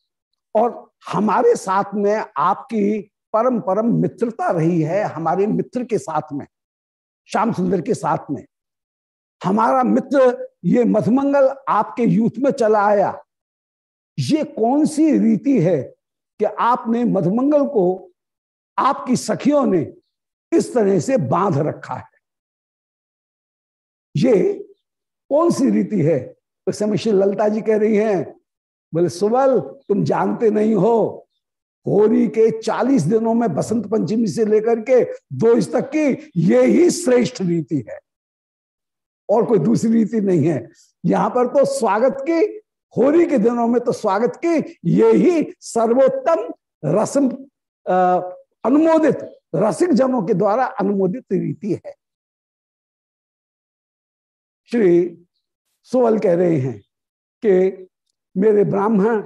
और हमारे साथ में आपकी परम परम मित्रता रही है हमारे मित्र के साथ में, श्याम सुंदर के साथ में। हमारा मित्र, ये मधुमंगल आपके यूथ में चला आया। ये कौन सी रीति है कि आपने मधुमंगल को, आपकी सखियों ने इस तरह से बाँध रखा है? ये कौन सी रीति है? उस समय श्री ललता जी कह रही हैं, बोले, सुबल, तुम जानते नहीं हो होली के चालीस दिनों में बसंत पंचमी से लेकर के दो तक की ये ही श्रेष्ठ रीति है। और कोई दूसरी रीति नहीं है। यहाँ पर तो स्वागत की होली के दिनों में तो स्वागत की, ये ही सर्वोत्तम रसम अनुमोदित रसिक जनों के द्वारा अनुमोदित रीति है। श्री सुवल कह रहे हैं कि मेरे ब्राह्मण,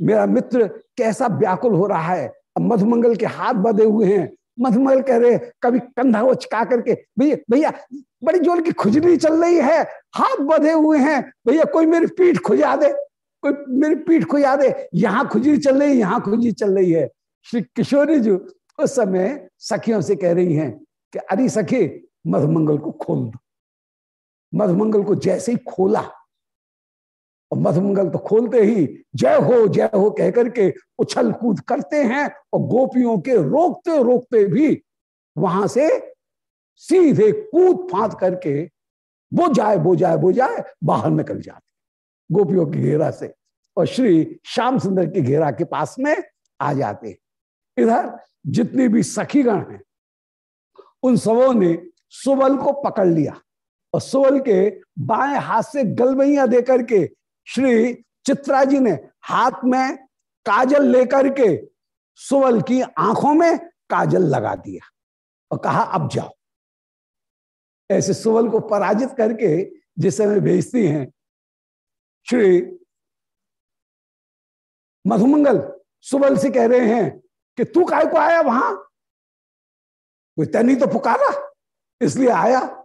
मेरा मित्र कैसा व्याकुल हो रहा है? मधुमंगल के हाथ बधे हुए हैं। मधुमल कह रहे, कभी कंधा वो चिका करके, भैया भैया, बड़ी ज़ोर की खुजली चल रही है। हाथ बधे हुए हैं। भैया, कोई मेरी पीठ खुजा दे, कोई मेरी पीठ खुजा दे। यहाँ खुजली चल रही है यहाँ खुजली चल रही है। श्री किशोरी जी उस समय सखियों से कह रही हैं कि, अरे सखी, मधुमंगल को खोल दो। मधुमंगल को जैसे ही खोला, और मधुमंगल तो खोलते ही जय हो जय हो कह करके उछल कूद करते हैं और गोपियों के रोकते रोकते भी वहाँ से सीधे कूद फांद करके वो जाए वो जाए वो जाए, बाहर निकल जाते गोपियों के घेरा से और श्री श्याम सुंदर के घेरा के पास में आ जाते इधर जितने भी सखीगण हैं, उन सबों ने सुबल को पकड़ लिया। और सुबल के बाएँ हाथ से गलबैया देकर के श्री चित्रा जी ने हाथ में काजल लेकर के सुवल की आँखों में काजल लगा दिया और कहा, अब जाओ। ऐसे सुवल को पराजित करके जिस समय भेजती हैं श्री मधुमंगल सुबल से कह रहे हैं कि, तू काय को आया वहाँ? कोई तैनी तो पुकारा, इसलिए आया।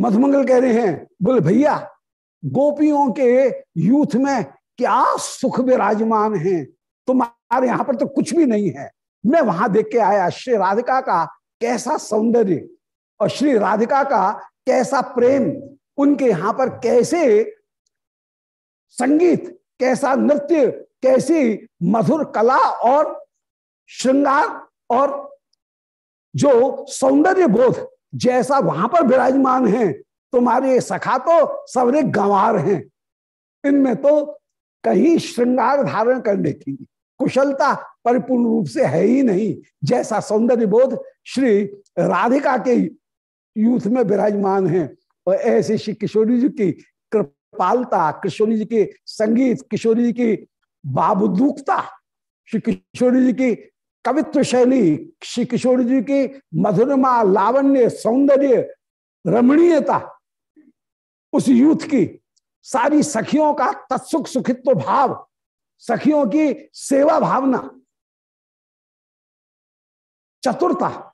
मधुमंगल कह रहे हैं, बोले, भैया, गोपियों के यूथ में क्या सुख विराजमान है? तुम्हारे यहाँ पर तो कुछ भी नहीं है। मैं वहाँ देख के आया, श्री राधिका का कैसा सौंदर्य और श्री राधिका का कैसा प्रेम, उनके यहाँ पर कैसे संगीत, कैसा नृत्य, कैसी मधुर कला और श्रृंगार और जो सौंदर्य बोध जैसा वहाँ पर विराजमान है, तुम्हारे सखा तो सबरे गंवार हैं। इनमें तो कहीं श्रृंगार धारण करने की कुशलता परिपूर्ण रूप से है ही नहीं, जैसा सौंदर्य बोध श्री राधिका के यूथ में विराजमान है, और ऐसे श्री किशोरी जी की कृपालता, किशोरी जी की संगीत, किशोरी जी की बाबुदूकता श्री किशोरी जी की कवित्व शैली श्री किशोरी जी की मधुरमा लावण्य सौंदर्य रमणीयता, उस यूथ की सारी सखियों का तत्सुख सुखित्व भाव, सखियों की सेवा भावना, चतुरता,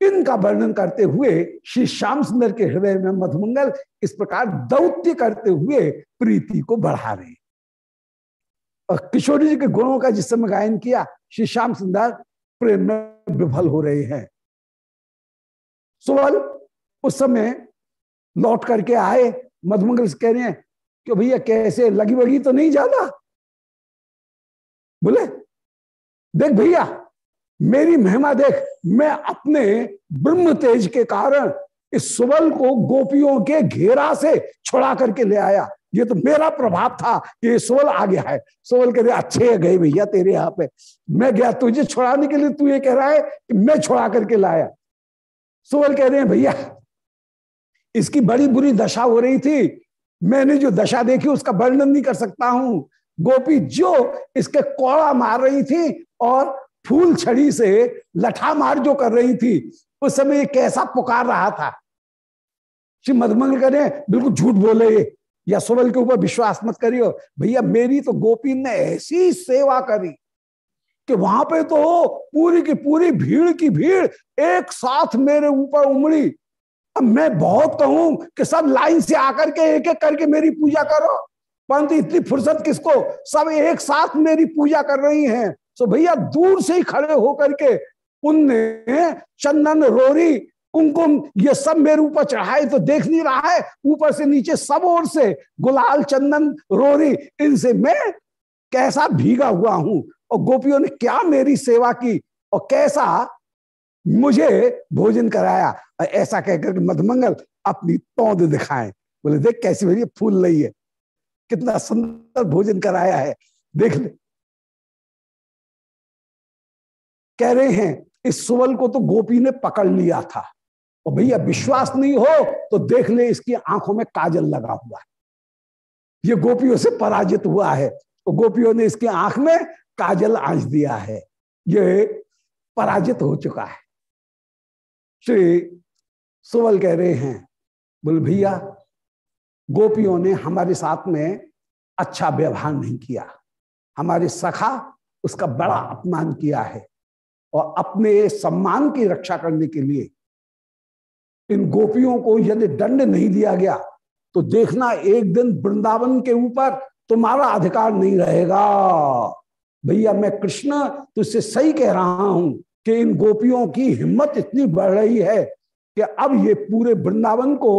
इनका वर्णन करते हुए श्री श्याम सुंदर के हृदय में मधुमंगल इस प्रकार दौत्य करते हुए प्रीति को बढ़ा रहे और किशोरी जी के गुणों का जिस समय गायन किया, श्री श्याम सुंदर प्रेम में विफल हो रहे हैं। सुबल उस समय लौट करके आए, मधुमंगल से कह रहे हैं कि भैया, कैसे? लगी वगी तो नहीं ज़्यादा? बोले, देख भैया, मेरी महिमा देख, मैं अपने ब्रह्म तेज के कारण इस सुबल को गोपियों के घेरा से छुड़ा करके ले आया। ये तो मेरा प्रभाव था कि ये सुबल आ गया है। सुबल कह रहे, अच्छे गए भैया तेरे यहाँ पे। मैं गया, तुझे छुड़ाने के लिए तू ये कह रहा है कि मैं छुड़ा करके लाया। सुबल कह रहे हैं, भैया, इसकी बड़ी बुरी दशा हो रही थी। मैंने जो दशा देखी उसका वर्णन नहीं कर सकता हूँ। गोपी जो इसके कोड़ा मार रही थी और फूल छड़ी से लठा मार जो कर रही थी, उस समय ये कैसा पुकार रहा था? श्री मधुमंगल करें बिल्कुल झूठ बोले या। सुबल के ऊपर विश्वास मत करियो, भैया, मेरी तो गोपी ने ऐसी सेवा करी कि वहाँ पे तो पूरी की पूरी भीड़ की भीड़ एक साथ मेरे ऊपर उमड़ी। अब मैं बहुत कहूँ कि सब लाइन से आकर के एक एक करके मेरी पूजा करो, परंतु इतनी फुर्सत किसको? सब एक साथ मेरी पूजा कर रही हैं। तो भैया, दूर से ही खड़े होकर के उनने चंदन रोरी कुमकुम, ये सब मेरे ऊपर चढ़ाए तो देख नहीं रहा है। ऊपर से नीचे सब ओर से गुलाल, चंदन, रोरी, इनसे मैं कैसा भीगा हुआ हूँ? और गोपियों ने क्या मेरी सेवा की? और कैसा मुझे भोजन कराया? ऐसा कहकर मधमंगल अपनी तोंद दिखाए। बोले, देख कैसी मेरी फूल रही है। कितना सुंदर भोजन कराया है। देख ले। कह रहे हैं, इस सुवल को तो गोपी ने पकड़ लिया था। और भैया विश्वास नहीं हो तो देख ले इसकी आँखों में काजल लगा हुआ है। ये गोपियों से पराजित हुआ है। तो गोपियों ने इसकी आँख में काजल आँच दिया है। ये पराजित हो चुका है। श्री सुवल कह रहे हैं, बोल भैया, गोपियों ने हमारे साथ में अच्छा व्यवहार नहीं किया। हमारे सखा उसका बड़ा अपमान किया है और अपने सम्मान की रक्षा करने के लिए इन गोपियों को यदि दंड नहीं दिया गया तो देखना एक दिन वृंदावन के ऊपर तुम्हारा अधिकार नहीं रहेगा। भैया, मैं कृष्ण तुझसे सही कह रहा हूँ कि इन गोपियों की हिम्मत इतनी बढ़ रही है कि अब ये पूरे वृंदावन को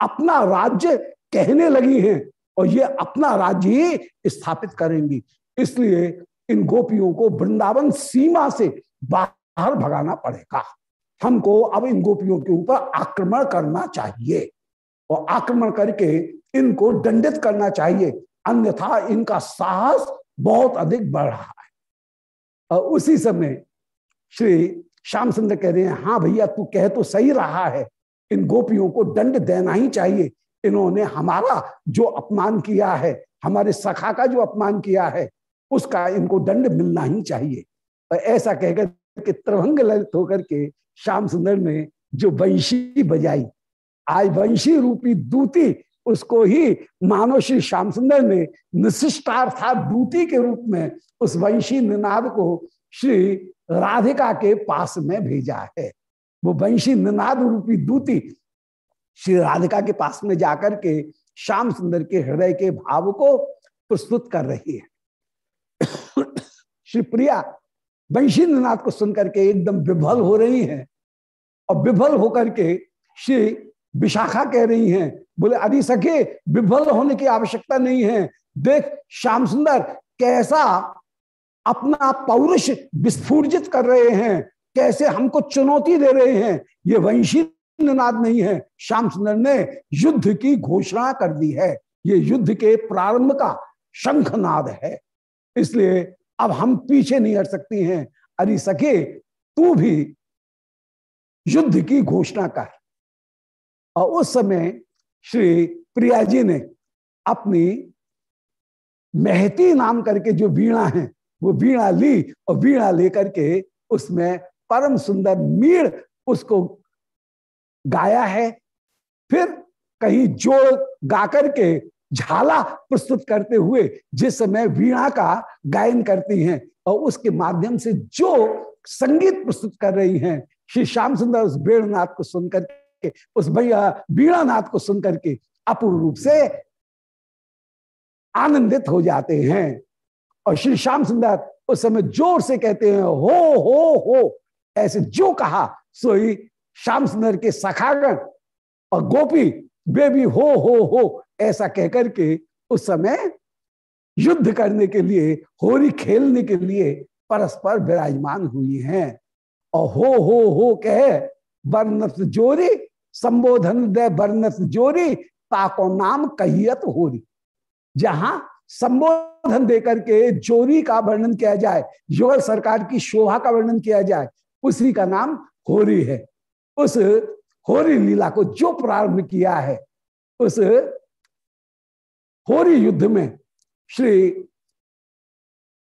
अपना राज्य कहने लगी हैं और ये अपना राज्य ही स्थापित करेंगी। इसलिए इन गोपियों को वृंदावन सीमा से बाहर भगाना पड़ेगा। हमको अब इन गोपियों के ऊपर आक्रमण करना चाहिए। और आक्रमण करके इनको दंडित करना चाहिए। अन्यथा इनका साहस बहुत अधिक बढ़ रहा है। और उसी समय श्री श्याम सुंदर कह रहे हैं हाँ भैया, तू कह तो सही रहा है। इन गोपियों को दंड देना ही चाहिए। इन्होंने हमारा जो अपमान किया है, हमारे सखा का जो अपमान किया है, उसका इनको दंड मिलना ही चाहिए। और ऐसा कहकर त्रिभंग ललित होकर के श्याम सुंदर ने जो वंशी बजाई। आज वंशी रूपी दूती उसको ही मानो श्री श्याम सुंदर ने निशिष्टार्थात दूती के रूप में उस वंशी निनाद को श्री राधिका के पास में भेजा है। वो वंशी निनाद रूपी दूती श्री राधिका के पास में जाकर के श्याम सुंदर के हृदय के भाव को प्रस्तुत कर रही है। (coughs) श्री प्रिया वंशी निनाद को सुनकर के एकदम विभल हो रही हैं। और विभल होकर के श्री विशाखा कह रही हैं, बोले, अरे सके विभल होने की आवश्यकता नहीं है। देख, श्याम सुंदर, कैसा अपना पौरुष विस्फूर्जित कर रहे हैं, कैसे हमको चुनौती दे रहे हैं। ये वंशी नाद नहीं है। श्याम सुंदर ने युद्ध की घोषणा कर दी है। ये युद्ध के प्रारंभ का शंखनाद है। इसलिए अब हम पीछे नहीं हट सकती हैं। अरे सके, तू भी युद्ध की घोषणा कर। और उस समय श्री प्रिया जी ने अपनी मेहती नाम करके जो वीणा है, वो वीणा ली और वीणा लेकर के उसमें परम सुंदर मीण उसको गाया है। फिर कहीं जोड़ गा करके झाला प्रस्तुत करते हुए जिस समय वीणा का गायन करती हैं और उसके माध्यम से जो संगीत प्रस्तुत कर रही हैं, श्री श्याम सुंदर उस वेणुनाथ को सुनकर के, उस भैया वीणानाथ को सुनकर के अपूर्ण रूप से आनंदित हो जाते हैं। और श्री श्याम सुंदर उस समय ज़ोर से कहते हैं, हो हो हो। ऐसे जो कहा सोई श्याम सुंदर के सखागण और गोपी भी हो हो हो। ऐसा कहकर के उस समय युद्ध करने के लिए, होरी खेलने के लिए परस्पर विराजमान हुई हैं। और हो हो हो कहे वर्णत जोरी, संबोधन दे वर्णत जोरी, ताको नाम कहियत होरी। जहाँ संबोधन देकर के जोरी का वर्णन किया जाए, युगल सरकार की शोभा का वर्णन किया जाए, उसी का नाम होरी है। उस होरी लीला को जो प्रारंभ किया है, उस होरी युद्ध में श्री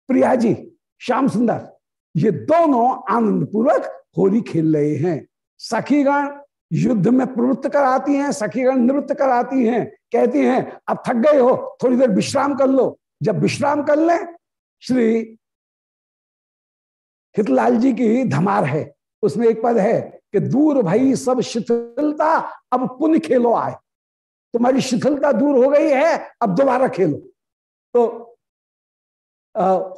प्रिया जी श्याम सुंदर, ये दोनों आनंद पूर्वक होली खेल रहे हैं। सखीगण युद्ध में प्रवृत्त कराती हैं, सखीगण नृत्य कराती हैं, कहती हैं, अब थक गए हो, थोड़ी देर विश्राम कर लो। जब विश्राम कर ले, श्री हितलाल जी की धमार है। उसमें एक पद है कि, दूर भाई सब शिथिलता, अब पुण्य खेलो आए। तुम्हारी शिथिलता दूर हो गई है, अब दोबारा खेलो। तो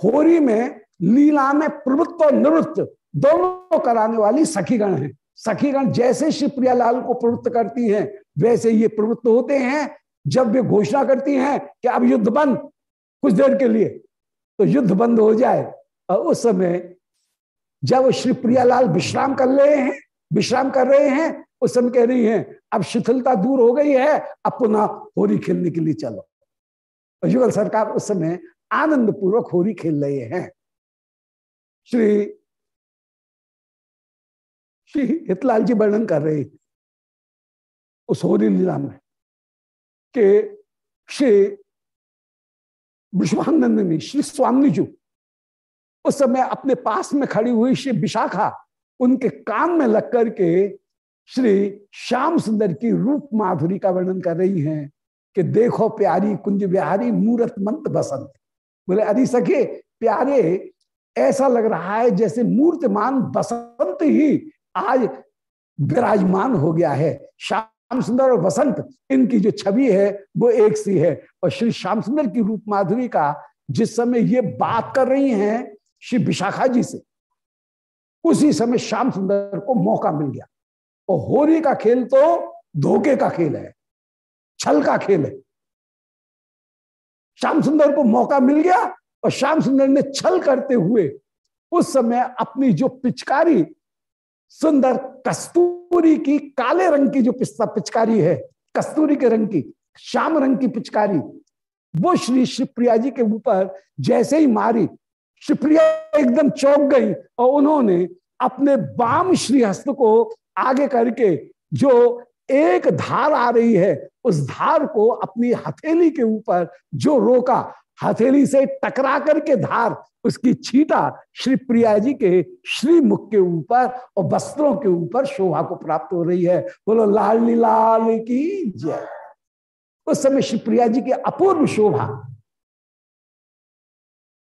होरी में लीला में प्रवृत्त और निवृत्त दोनों कराने वाली सखीगण है। सखीगण जैसे श्री प्रियालाल को प्रवृत्त करती हैं, वैसे ये प्रवृत्त होते हैं। जब वे घोषणा करती हैं कि अब युद्ध बंद कुछ देर के लिए तो युद्ध बंद हो जाए। और उस समय जब श्री प्रियालाल विश्राम कर रहे हैं, विश्राम कर रहे हैं उस समय कह रही हैं, अब शिथिलता दूर हो गई है, अब पुनः होली खेलने के लिए चलो। युगल सरकार उस समय आनंद पूर्वक होली खेल रहे हैं। श्री श्री हितलाल जी वर्णन कर रहे उस होली लीला में कि श्री विश्वानंदनी, श्री स्वामी जी उस समय अपने पास में खड़ी हुई श्री विशाखा उनके कान में लग कर के श्री श्याम सुंदर की रूप माधुरी का वर्णन कर रही हैं कि देखो प्यारी कुंज बिहारी मूर्त मंत बसंत। बोले, अरे सके प्यारे, ऐसा लग रहा है जैसे मूर्तमान बसंत ही आज विराजमान हो गया है। श्याम सुंदर और बसंत, इनकी जो छवि है, वो एक सी है। और श्री श्याम सुंदर की रूप माधुरी का जिस समय ये बात कर रही हैं, श्री विशाखा जी से, उसी समय श्याम सुंदर को मौका मिल गया। और होरी का खेल तो धोखे का खेल है, छल का खेल है। श्याम सुंदर को मौका मिल गया और श्याम सुंदर ने छल करते हुए उस समय अपनी जो पिचकारी, सुंदर कस्तूरी की काले रंग की जो पिस्ता पिचकारी है, कस्तूरी के रंग की, श्याम रंग की पिचकारी, वो श्री शिवप्रिया जी के ऊपर जैसे ही मारी, शिवप्रिया एकदम चौंक गई और उन्होंने अपने बाम श्रीहस्त को आगे करके जो एक धार आ रही है, उस धार को अपनी हथेली के ऊपर जो रोका, हथेली से टकरा करके धार, उसकी छीटा श्री प्रिया जी के श्री मुख के ऊपर और वस्त्रों के ऊपर शोभा को प्राप्त हो रही है। बोलो, लाल लाल की जय। उस समय श्री प्रिया जी की अपूर्व शोभा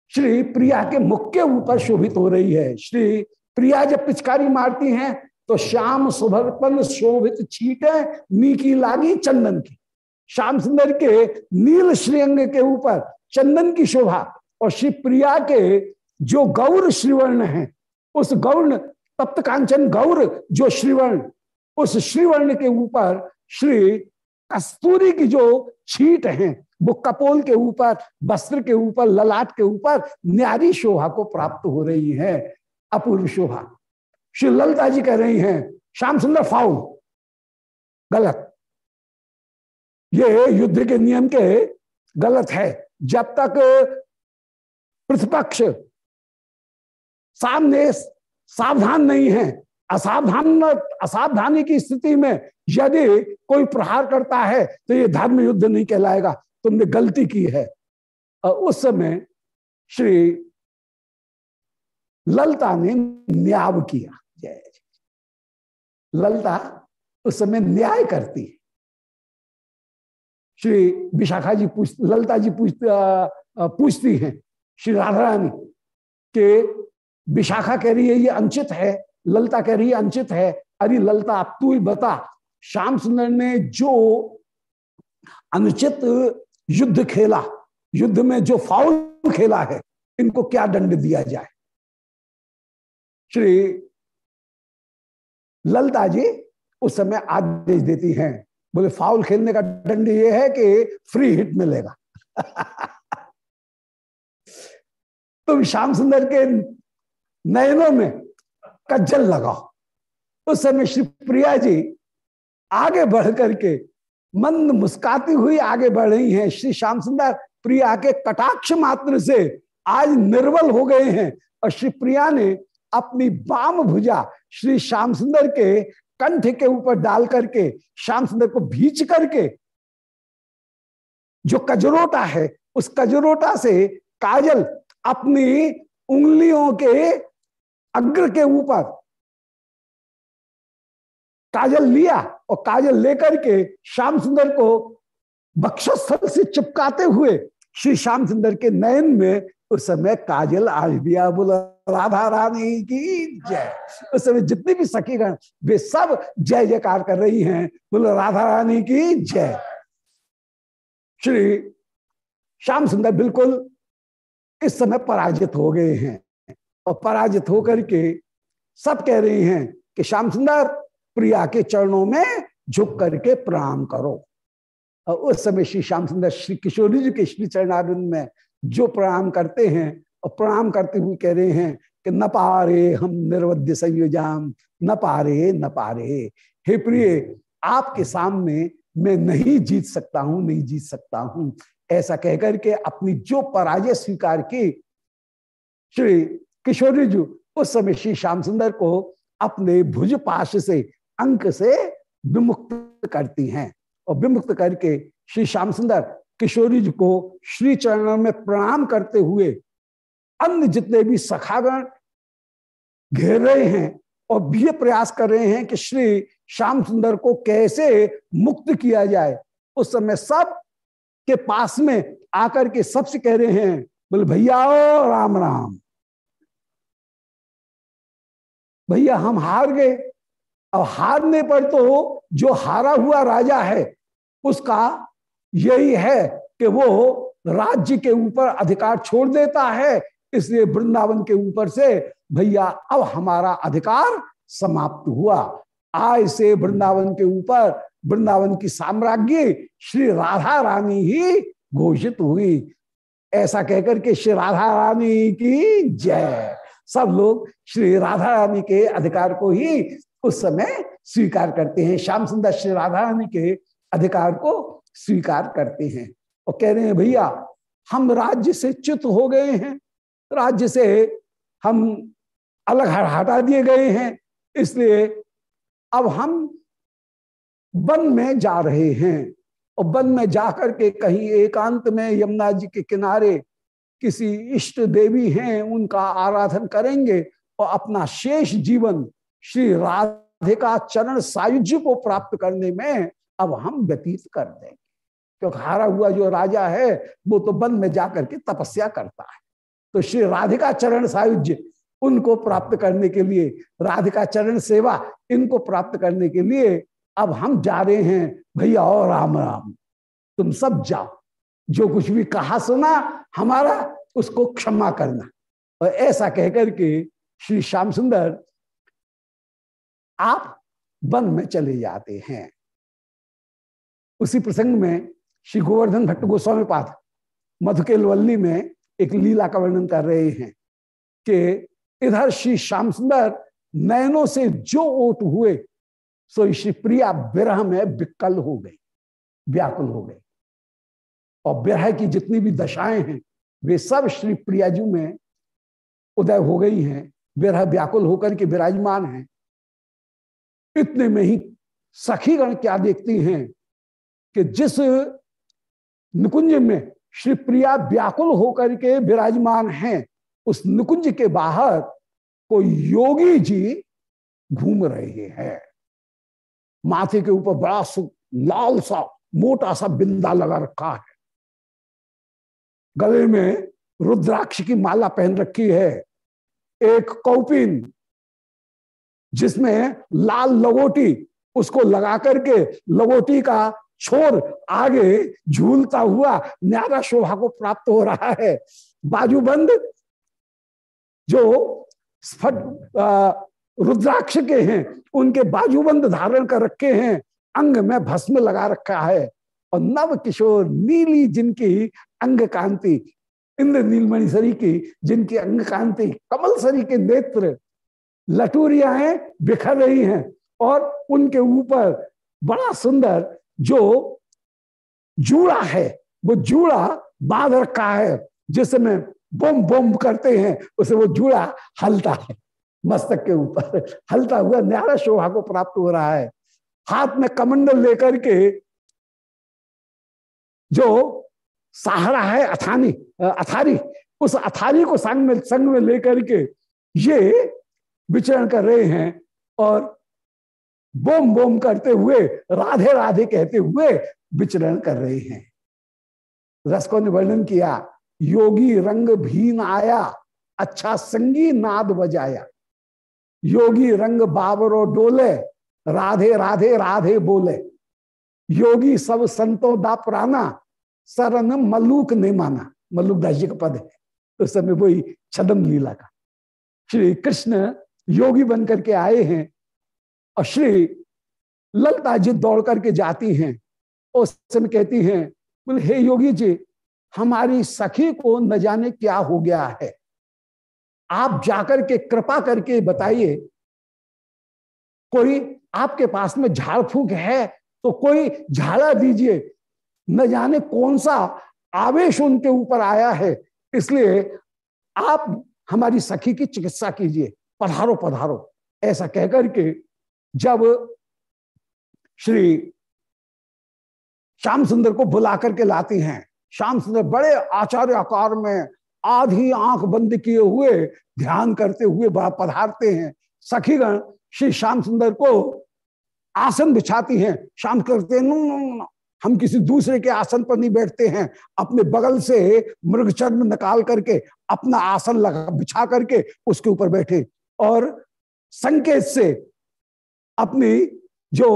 श्री प्रिया के मुख के ऊपर शोभित हो रही है। श्री प्रिया जब पिचकारी मारती हैं तो श्याम सुभरपन शोभित छीटे नीकी लागी चंदन की। श्याम सुंदर के नील श्रीअंग के ऊपर चंदन की शोभा और श्री प्रिया के जो गौर श्रीवर्ण है, उस गौर्ण तप्त कांचन गौर जो श्रीवर्ण, उस श्रीवर्ण के ऊपर श्री कस्तूरी की जो छीट है, वो कपोल के ऊपर, वस्त्र के ऊपर, ललाट के ऊपर, न्यारी शोभा को प्राप्त हो रही है, अपूर्व शोभा। श्री ललिता जी कह रही हैं, श्याम सुंदर फाउल। गलत। ये युद्ध के नियम के गलत है। जब तक प्रतिपक्ष सामने सावधान नहीं है, असावधान, असावधानी की स्थिति में यदि कोई प्रहार करता है तो ये धर्म युद्ध नहीं कहलाएगा। तुमने गलती की है। और उस समय श्री ललता ने न्याय किया। जय। ललता उस समय न्याय करती है। श्री विशाखा जी पूछ, ललता जी पूछ पूछती हैं, श्री राधा रानी के विशाखा कह रही है, ये अंचित है। ललता कह रही है अंचित है। अरे ललता आप तू ही बता, श्याम सुंदर ने जो अनुचित युद्ध खेला, युद्ध में जो फाउल खेला है, इनको क्या दंड दिया जाए? श्री ललता जी उस समय आदेश देती हैं। बोले, फाउल खेलने का दंड ये है कि फ्री हिट मिलेगा। (laughs) तुम श्याम सुंदर के नयनों में कज्जल लगाओ। उस समय श्री प्रिया जी आगे बढ़ करके मंद मुस्काती हुई आगे बढ़ रही हैं। श्री श्याम सुंदर प्रिया के कटाक्ष मात्र से आज निर्बल हो गए हैं और श्री प्रिया ने अपनी बाम भुजा श्री श्याम सुंदर के कंठ के ऊपर डाल करके, श्याम सुंदर को भीच करके, जो कजरोटा है, उस कजरोटा से काजल अपनी उंगलियों के अग्र के ऊपर काजल लिया और काजल लेकर के श्याम सुंदर को बक्षस्थल से चिपकाते हुए श्री श्याम सुंदर के नयन में उस समय काजल आज दिया बोला, राधा रानी की जय। उस समय जितनी भी सखीगण, वे सब जय जयकार कर रही हैं। बोलो, राधा रानी की जय। श्री श्याम सुंदर बिल्कुल इस समय पराजित हो गए हैं। और पराजित होकर के सब कह रही हैं कि, श्याम सुंदर, प्रिया के चरणों में झुक करके प्रणाम करो। और उस समय श्री श्याम सुंदर, श्री किशोरी जी के श्री चरणारिंद में जो प्रणाम करते हैं और प्रणाम करते हुए कह रहे हैं कि न पारे हम निर्वध्य संयोजाम, न पारे न पारे। हे प्रिय, आपके सामने मैं नहीं जीत सकता हूँ, नहीं जीत सकता हूँ। ऐसा कहकर के अपनी जो पराजय स्वीकार की, श्री किशोरी जी उस समय श्री श्याम सुंदर को अपने भुज पाश से अंक से विमुक्त करती हैं और विमुक्त करके श्री श्याम सुंदर किशोरी जी को श्री चरणों में प्रणाम करते हुए अन्य जितने भी सखागण घेर रहे हैं और भी प्रयास कर रहे हैं कि श्री श्याम सुंदर को कैसे मुक्त किया जाए, उस समय सब के पास में आकर के सबसे कह रहे हैं, बोले, भैया, राम राम। भैया, हम हार गए। अब हारने पर तो जो हारा हुआ राजा है, उसका यही है कि वो राज्य के ऊपर अधिकार छोड़ देता है। इसलिए वृंदावन के ऊपर से, भैया, अब हमारा अधिकार समाप्त हुआ। आज से वृंदावन के ऊपर, वृंदावन की साम्राज्य श्री राधा रानी ही घोषित हुई। ऐसा कहकर के श्री राधा रानी की जय। सब लोग श्री राधा रानी के अधिकार को ही उस समय स्वीकार करते हैं। श्याम सुंदर श्री राधा रानी के अधिकार को स्वीकार करते हैं और कह रहे हैं, भैया, हम राज्य से च्युत हो गए हैं। राज्य से हम अलग हटा दिए गए हैं। इसलिए अब हम वन में जा रहे हैं और वन में जाकर के कहीं एकांत में यमुना जी के किनारे किसी इष्ट देवी हैं, उनका आराधन करेंगे और अपना शेष जीवन श्री राधिका चरण सायुज्य को प्राप्त करने में अब हम व्यतीत कर देंगे। क्योंकि हारा हुआ जो राजा है, वो तो वन में जाकर के तपस्या करता है। तो श्री राधिका चरण सायुज्य, उनको प्राप्त करने के लिए राधिका चरण सेवा, इनको प्राप्त करने के लिए, अब हम जा रहे हैं, भैया और राम राम, तुम सब जाओ। जो कुछ भी कहा सुना, हमारा उसको क्षमा करना। और ऐसा कहकर के श्री श्याम सुंदर, आप वन में चले जाते हैं। उसी प्रसंग में श्री गोवर्धन भट्ट गोस्वामी पाठ मधुकेल वल्ली में एक लीला का वर्णन कर रहे हैं कि इधर श्री श्याम सुंदर नयनों से जो ओट हुए, सो श्री प्रिया विरह में विकल हो गई, व्याकुल हो गई। और विरह की जितनी भी दशाएँ हैं, वे सब श्री प्रियाजू में उदय हो गई हैं। विरह व्याकुल होकर के विराजमान हैं। इतने में ही सखीगण क्या देखती हैं? कि जिस निकुंज में श्री प्रिया व्याकुल होकर के विराजमान हैं, उस निकुंज के बाहर कोई योगी जी घूम रहे हैं। माथे के ऊपर बड़ा लाल सा, मोटा सा बिंदा लगा रखा है। गले में रुद्राक्ष की माला पहन रखी है। एक कौपिन जिसमें लाल लगोटी, उसको लगा करके लगोटी का छोर आगे झूलता हुआ न्यारा शोभा को प्राप्त हो रहा है। बाजूबंद जो स्फट रुद्राक्ष के हैं, उनके बाजूबंद धारण कर रखे हैं। अंग में भस्म लगा रखा है। और नव किशोर, नीली जिनकी अंग कांति, इंद्र नीलमणि सरी की जिनकी अंग कांति, कमल सरी के नेत्र लटूरियाँ बिखर रही हैं। और उनके ऊपर बड़ा सुंदर जो जूड़ा है, वो जूड़ा बाँध रखा है जिसमें बोम बोम करते हैं, उसे वो जूड़ा हलता है, मस्तक के ऊपर हलता हुआ न्यारा शोभा को प्राप्त हो रहा है। हाथ में कमंडल लेकर के जो सहारा है, अथानी, अथारी, उस अथारी को संग में संग में लेकर के ये विचरण कर रहे हैं और बोम बोम करते हुए, राधे राधे कहते हुए विचरण कर रहे हैं। रसको ने वर्णन किया, योगी रंग भीन आया अच्छा संगी नाद बजाया। योगी रंग बाबरो डोले, राधे राधे राधे बोले। योगी सब संतों दा पुराना सरन मल्लूक ने माना। मल्लूक दास जी का पद है। उस समय वही छदम लीला का। श्री कृष्ण योगी बनकर के आए हैं। और श्री ललता जी दौड़ करके जाती हैं, उस समय कहती हैं, बोले, हे योगी जी, हमारी सखी को न जाने क्या हो गया है? आप जाकर के कृपा करके बताइए, कोई आपके पास में झाड़ फूक है तो कोई झाड़ा दीजिए। न जाने कौन सा आवेश उनके ऊपर आया है, इसलिए आप हमारी सखी की चिकित्सा कीजिए, पधारो पधारो। ऐसा कहकर के जब श्री श्याम सुंदर को बुला करके लाती हैं, श्याम सुंदर बड़े आचार्य आकार में आधी आँख बंद किए हुए ध्यान करते हुए पधारते हैं। सखीगण श्री श्याम सुंदर को आसन बिछाती हैं। श्याम करते हैं, नो नो नो हम किसी दूसरे के आसन पर नहीं बैठते हैं। अपने बगल से मृग चर्म निकाल करके, अपना आसन लगा, बिछा करके उसके ऊपर बैठे। और संकेत से अपनी जो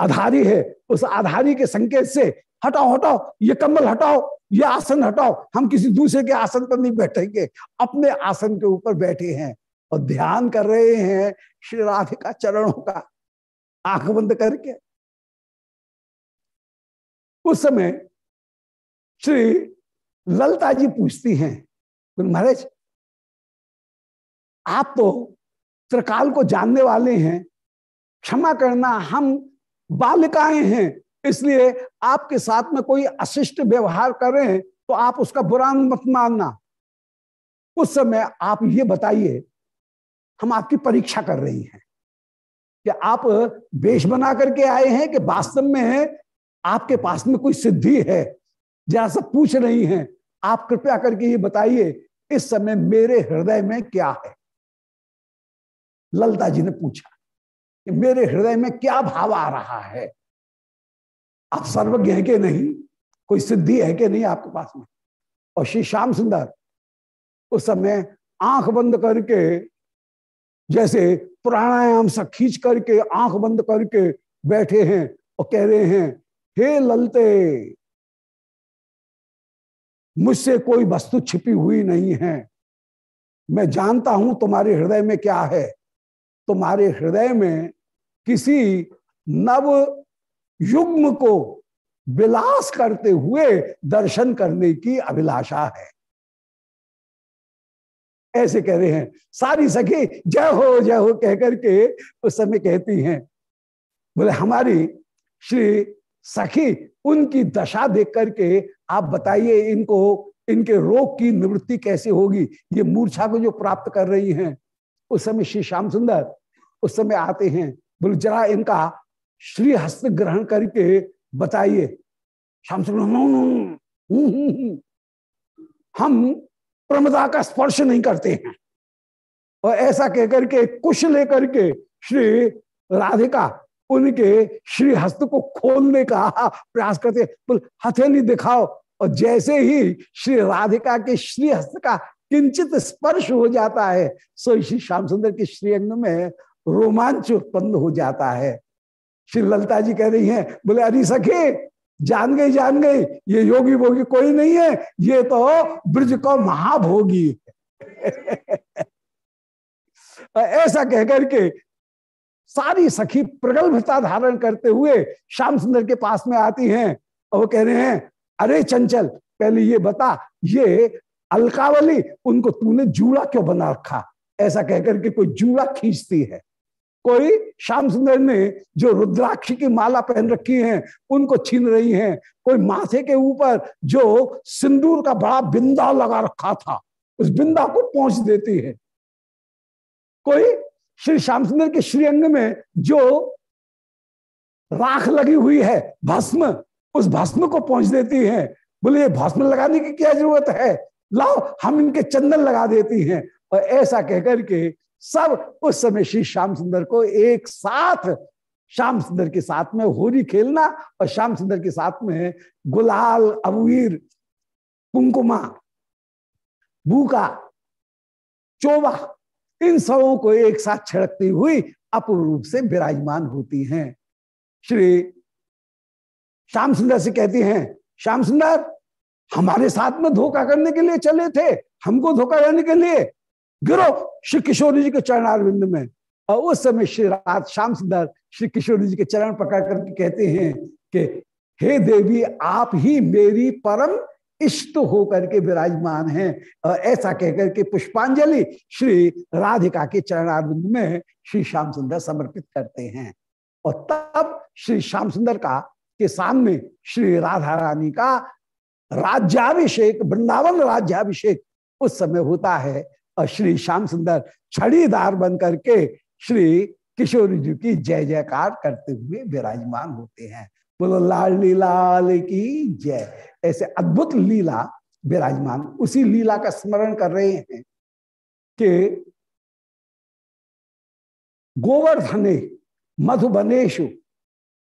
आधारी है, उस आधारी के संकेत से हटाओ हटाओ, ये कम्बल हटाओ, ये आसन हटाओ, हम किसी दूसरे के आसन पर नहीं बैठेंगे, अपने आसन के ऊपर बैठे हैं और ध्यान कर रहे हैं श्री राधिका चरणों का आँख बंद करके। उस समय श्री ललता जी पूछती हैं महाराज, आप तो त्रिकाल को जानने वाले हैं क्षमा करना हम बालिकाएँ हैं, इसलिए आपके साथ में कोई अशिष्ट व्यवहार करें तो आप उसका बुरा मत मानना। उस समय आप ये बताइए, हम आपकी परीक्षा कर रही हैं। कि आप वेश बना करके आए हैं कि वास्तव में आपके पास में कोई सिद्धि है? जरा सब पूछ रही हैं, आप कृपया करके ये बताइए, इस समय मेरे हृदय में क्या है? ललता जी ने पूछा। कि मेरे हृदय में क्या भाव आ रहा है? आप सर्वज्ञ है कि नहीं? कोई सिद्धि है कि नहीं आपके पास में? और श्री श्याम सुंदर, उस समय आँख बंद करके, जैसे प्राणायाम से खींच करके आँख बंद करके बैठे हैं और कह रहे हैं, हे ललते, मुझसे कोई वस्तु छिपी हुई नहीं है। मैं जानता हूँ तुम्हारे हृदय में क्या है। तुम्हारे हृदय में किसी नव युग्म को विलास करते हुए दर्शन करने की अभिलाषा है। ऐसे कह रहे हैं, सारी सखी, जय हो जय हो, कह करके उस समय कहती हैं। बोले, हमारी श्री सखी, उनकी दशा देख करके आप बताइए, इनको, इनके रोग की निवृत्ति कैसे होगी? ये मूर्छा को जो प्राप्त कर रही हैं। उस समय श्री श्याम सुंदर उस समय आते हैं। बोले, जरा इनका श्री हस्त ग्रहण करके बताइए। श्याम हम प्रमदा का स्पर्श नहीं करते हैं। और ऐसा कहकर के कुश लेकर के श्री राधिका उनके श्री हस्त को खोलने का प्रयास करते हथेली दिखाओ। और जैसे ही श्री राधिका के श्री हस्त का किंचित स्पर्श हो जाता है, सो श्री श्याम सुंदर के श्रीअंग में रोमांच उत्पन्न हो जाता है। श्री ललता जी कह रही हैं, बोले, अरे सखे, जान गई जान गई, ये योगी भोगी कोई नहीं है, ये तो ब्रज को महाभोगी (laughs) ऐसा कहकर के सारी सखी प्रगल्भता धारण करते हुए श्याम सुंदर के पास में आती हैं और वो कह रहे हैं, अरे चंचल, पहले ये बता, ये अलकावली, उनको तूने जूड़ा क्यों बना रखा? ऐसा कहकर के कोई जूड़ा खींचती है। कोई श्याम सुंदर ने जो रुद्राक्ष की माला पहन रखी है, उनको छीन रही है। कोई माथे के ऊपर जो सिंदूर का बड़ा बिंदा लगा रखा था, उस बिंदा को पहुँच देती है। कोई श्री श्याम सुंदर के श्रीअंग में जो राख लगी हुई है, भस्म, उस भस्म को पहुँच देती है। बोले भस्म लगाने की क्या ज़रूरत है? लाओ, हम इनके चंदन लगा देती हैं। और ऐसा कहकर के सब उस समय श्री श्याम सुंदर को एक साथ, श्याम सुंदर के साथ में होली खेलना और श्याम सुंदर के साथ में गुलाल, अबीर, कुंकुमा बूका चोबा, इन सबों को एक साथ छिड़कती हुई अपूर्ण रूप से विराजमान होती हैं। श्री श्याम सुंदर से कहती हैं, श्याम सुंदर, हमारे साथ में धोखा करने के लिए चले थे, हमको धोखा देने के लिए गिरो, श्री किशोर जी के चरणारविंद में। और उस समय श्री रात श्याम सुंदर श्री किशोर जी के चरण पकड़ करके कहते हैं कि, हे देवी, आप ही मेरी परम इष्ट होकर के विराजमान हैं। और ऐसा कहकर के पुष्पांजलि श्री राधिका के चरणारविंद में श्री श्याम सुंदर समर्पित करते हैं। और तब श्री श्याम सुंदर का, के सामने श्री राधा रानी का राज्याभिषेक, वृंदावन राज्याभिषेक उस समय होता है। और श्री श्याम सुंदर छड़ीदार बन करके श्री किशोर जी की जय जयकार करते हुए विराजमान होते हैं। बोलो, लाली लाल की जय। ऐसे अद्भुत लीला विराजमान, उसी लीला का स्मरण कर रहे हैं कि गोवर्धने मधुबनेशु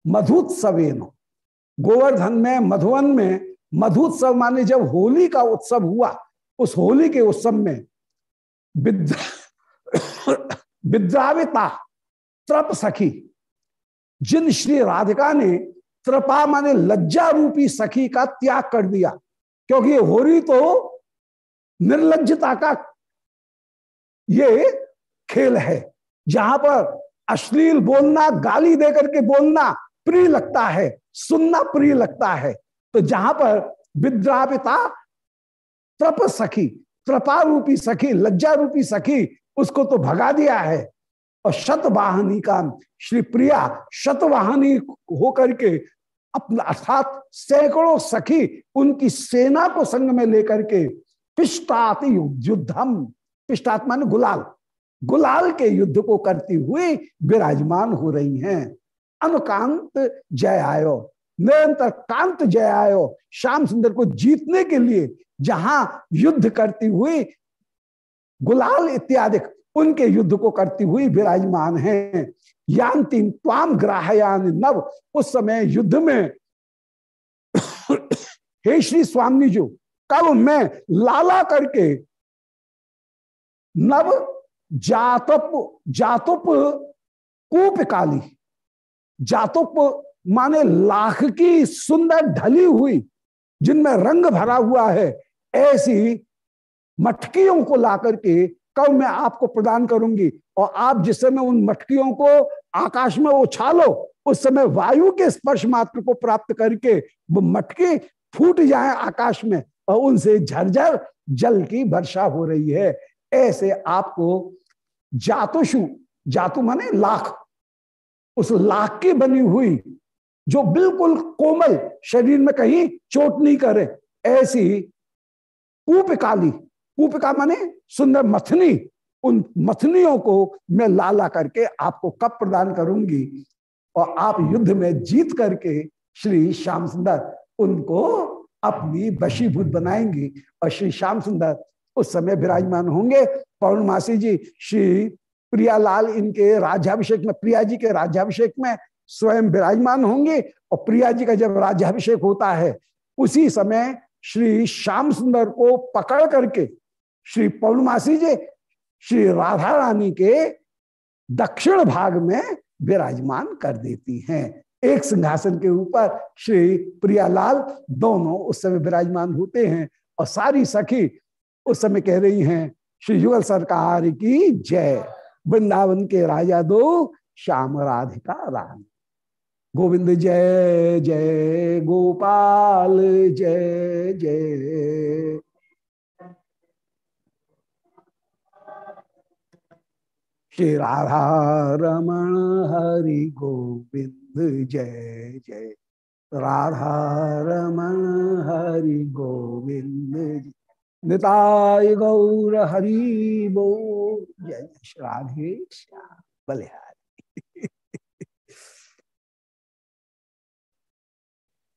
मधुत्सवेन। गोवर्धन में, मधुवन में मधुत्सव, माने जब होली का उत्सव हुआ, उस होली के उत्सव में विद्राविता त्रप सखी जिन श्री राधिका ने त्रपा माने लज्जा रूपी सखी का त्याग कर दिया, क्योंकि होरी तो निर्लजता का ये खेल है। जहाँ पर अश्लील बोलना, गाली देकर के बोलना प्रिय लगता है, सुनना प्रिय लगता है तो जहाँ पर विद्राविता त्रप सखी कृपा रूपी सखी लज्जा रूपी सखी, उसको तो भगा दिया है। और शतवाहनी का श्री प्रिया शतवाहनी होकर के अपना, अर्थात सैकड़ों सखी उनकी सेना को संग में लेकर के पिष्टात युद्धम पिष्टात मान गुलाल गुलाल के युद्ध को करती हुई विराजमान हो रही हैं। अनुकांत जय आयो। निरंतर कांत जय आयो श्याम सुंदर को जीतने के लिए जहाँ युद्ध करती हुई गुलाल इत्यादि उनके युद्ध को करती हुई विराजमान है। यान्तिम त्वाम ग्राहयान नव, उस समय युद्ध में (coughs) हे श्री स्वामी जो, कब मैं लाला करके नव जातुप जातुप कूप काली जातुप माने लाख की सुंदर ढली हुई, जिनमें रंग भरा हुआ है, ऐसी मटकियों को ला करके कब मैं आपको प्रदान करूँगी? और आप जिस समय उन मटकियों को आकाश में उछालो, उस समय वायु के स्पर्श मात्र को प्राप्त करके वो मटके फूट जाए आकाश में और उनसे झरझर जल की वर्षा हो रही है। ऐसे आपको जातुषु जातु माने लाख, उस लाख की बनी हुई जो बिल्कुल कोमल शरीर में कहीं चोट नहीं करे, ऐसी कूपिकाली, कूपिका माने सुंदर मथनी, उन मथनियों को मैं लाला करके आपको कप प्रदान करूँगी और आप युद्ध में जीत करके श्री श्याम सुंदर उनको अपनी बशीभूत बनाएँगी। और श्री श्याम सुंदर उस समय विराजमान होंगे। पौर्णमासी जी, श्री प्रियालाल इनके राज्याभिषेक में, प्रिया जी के राज्याभिषेक में स्वयं विराजमान होंगे और प्रिया जी का जब राज्याभिषेक होता है, उसी समय श्री श्याम सुंदर को पकड़ करके श्री पौर्णमासी जी, श्री राधा रानी के दक्षिण भाग में विराजमान कर देती हैं। एक सिंहासन के ऊपर श्री प्रियालाल दोनों उस समय विराजमान होते हैं और सारी सखी उस समय कह रही हैं, श्री युगल सरकार की जय। वृंदावन के राजा दो, श्याम राधिका रानी। गोविंद जय जय गोपाल, जय जय। श्री राधा रमण हरि गोविंद जय जय। राधा रमण हरि गोविंद निताय गौर हरि बो जय श्राधे श्याम। बलिहार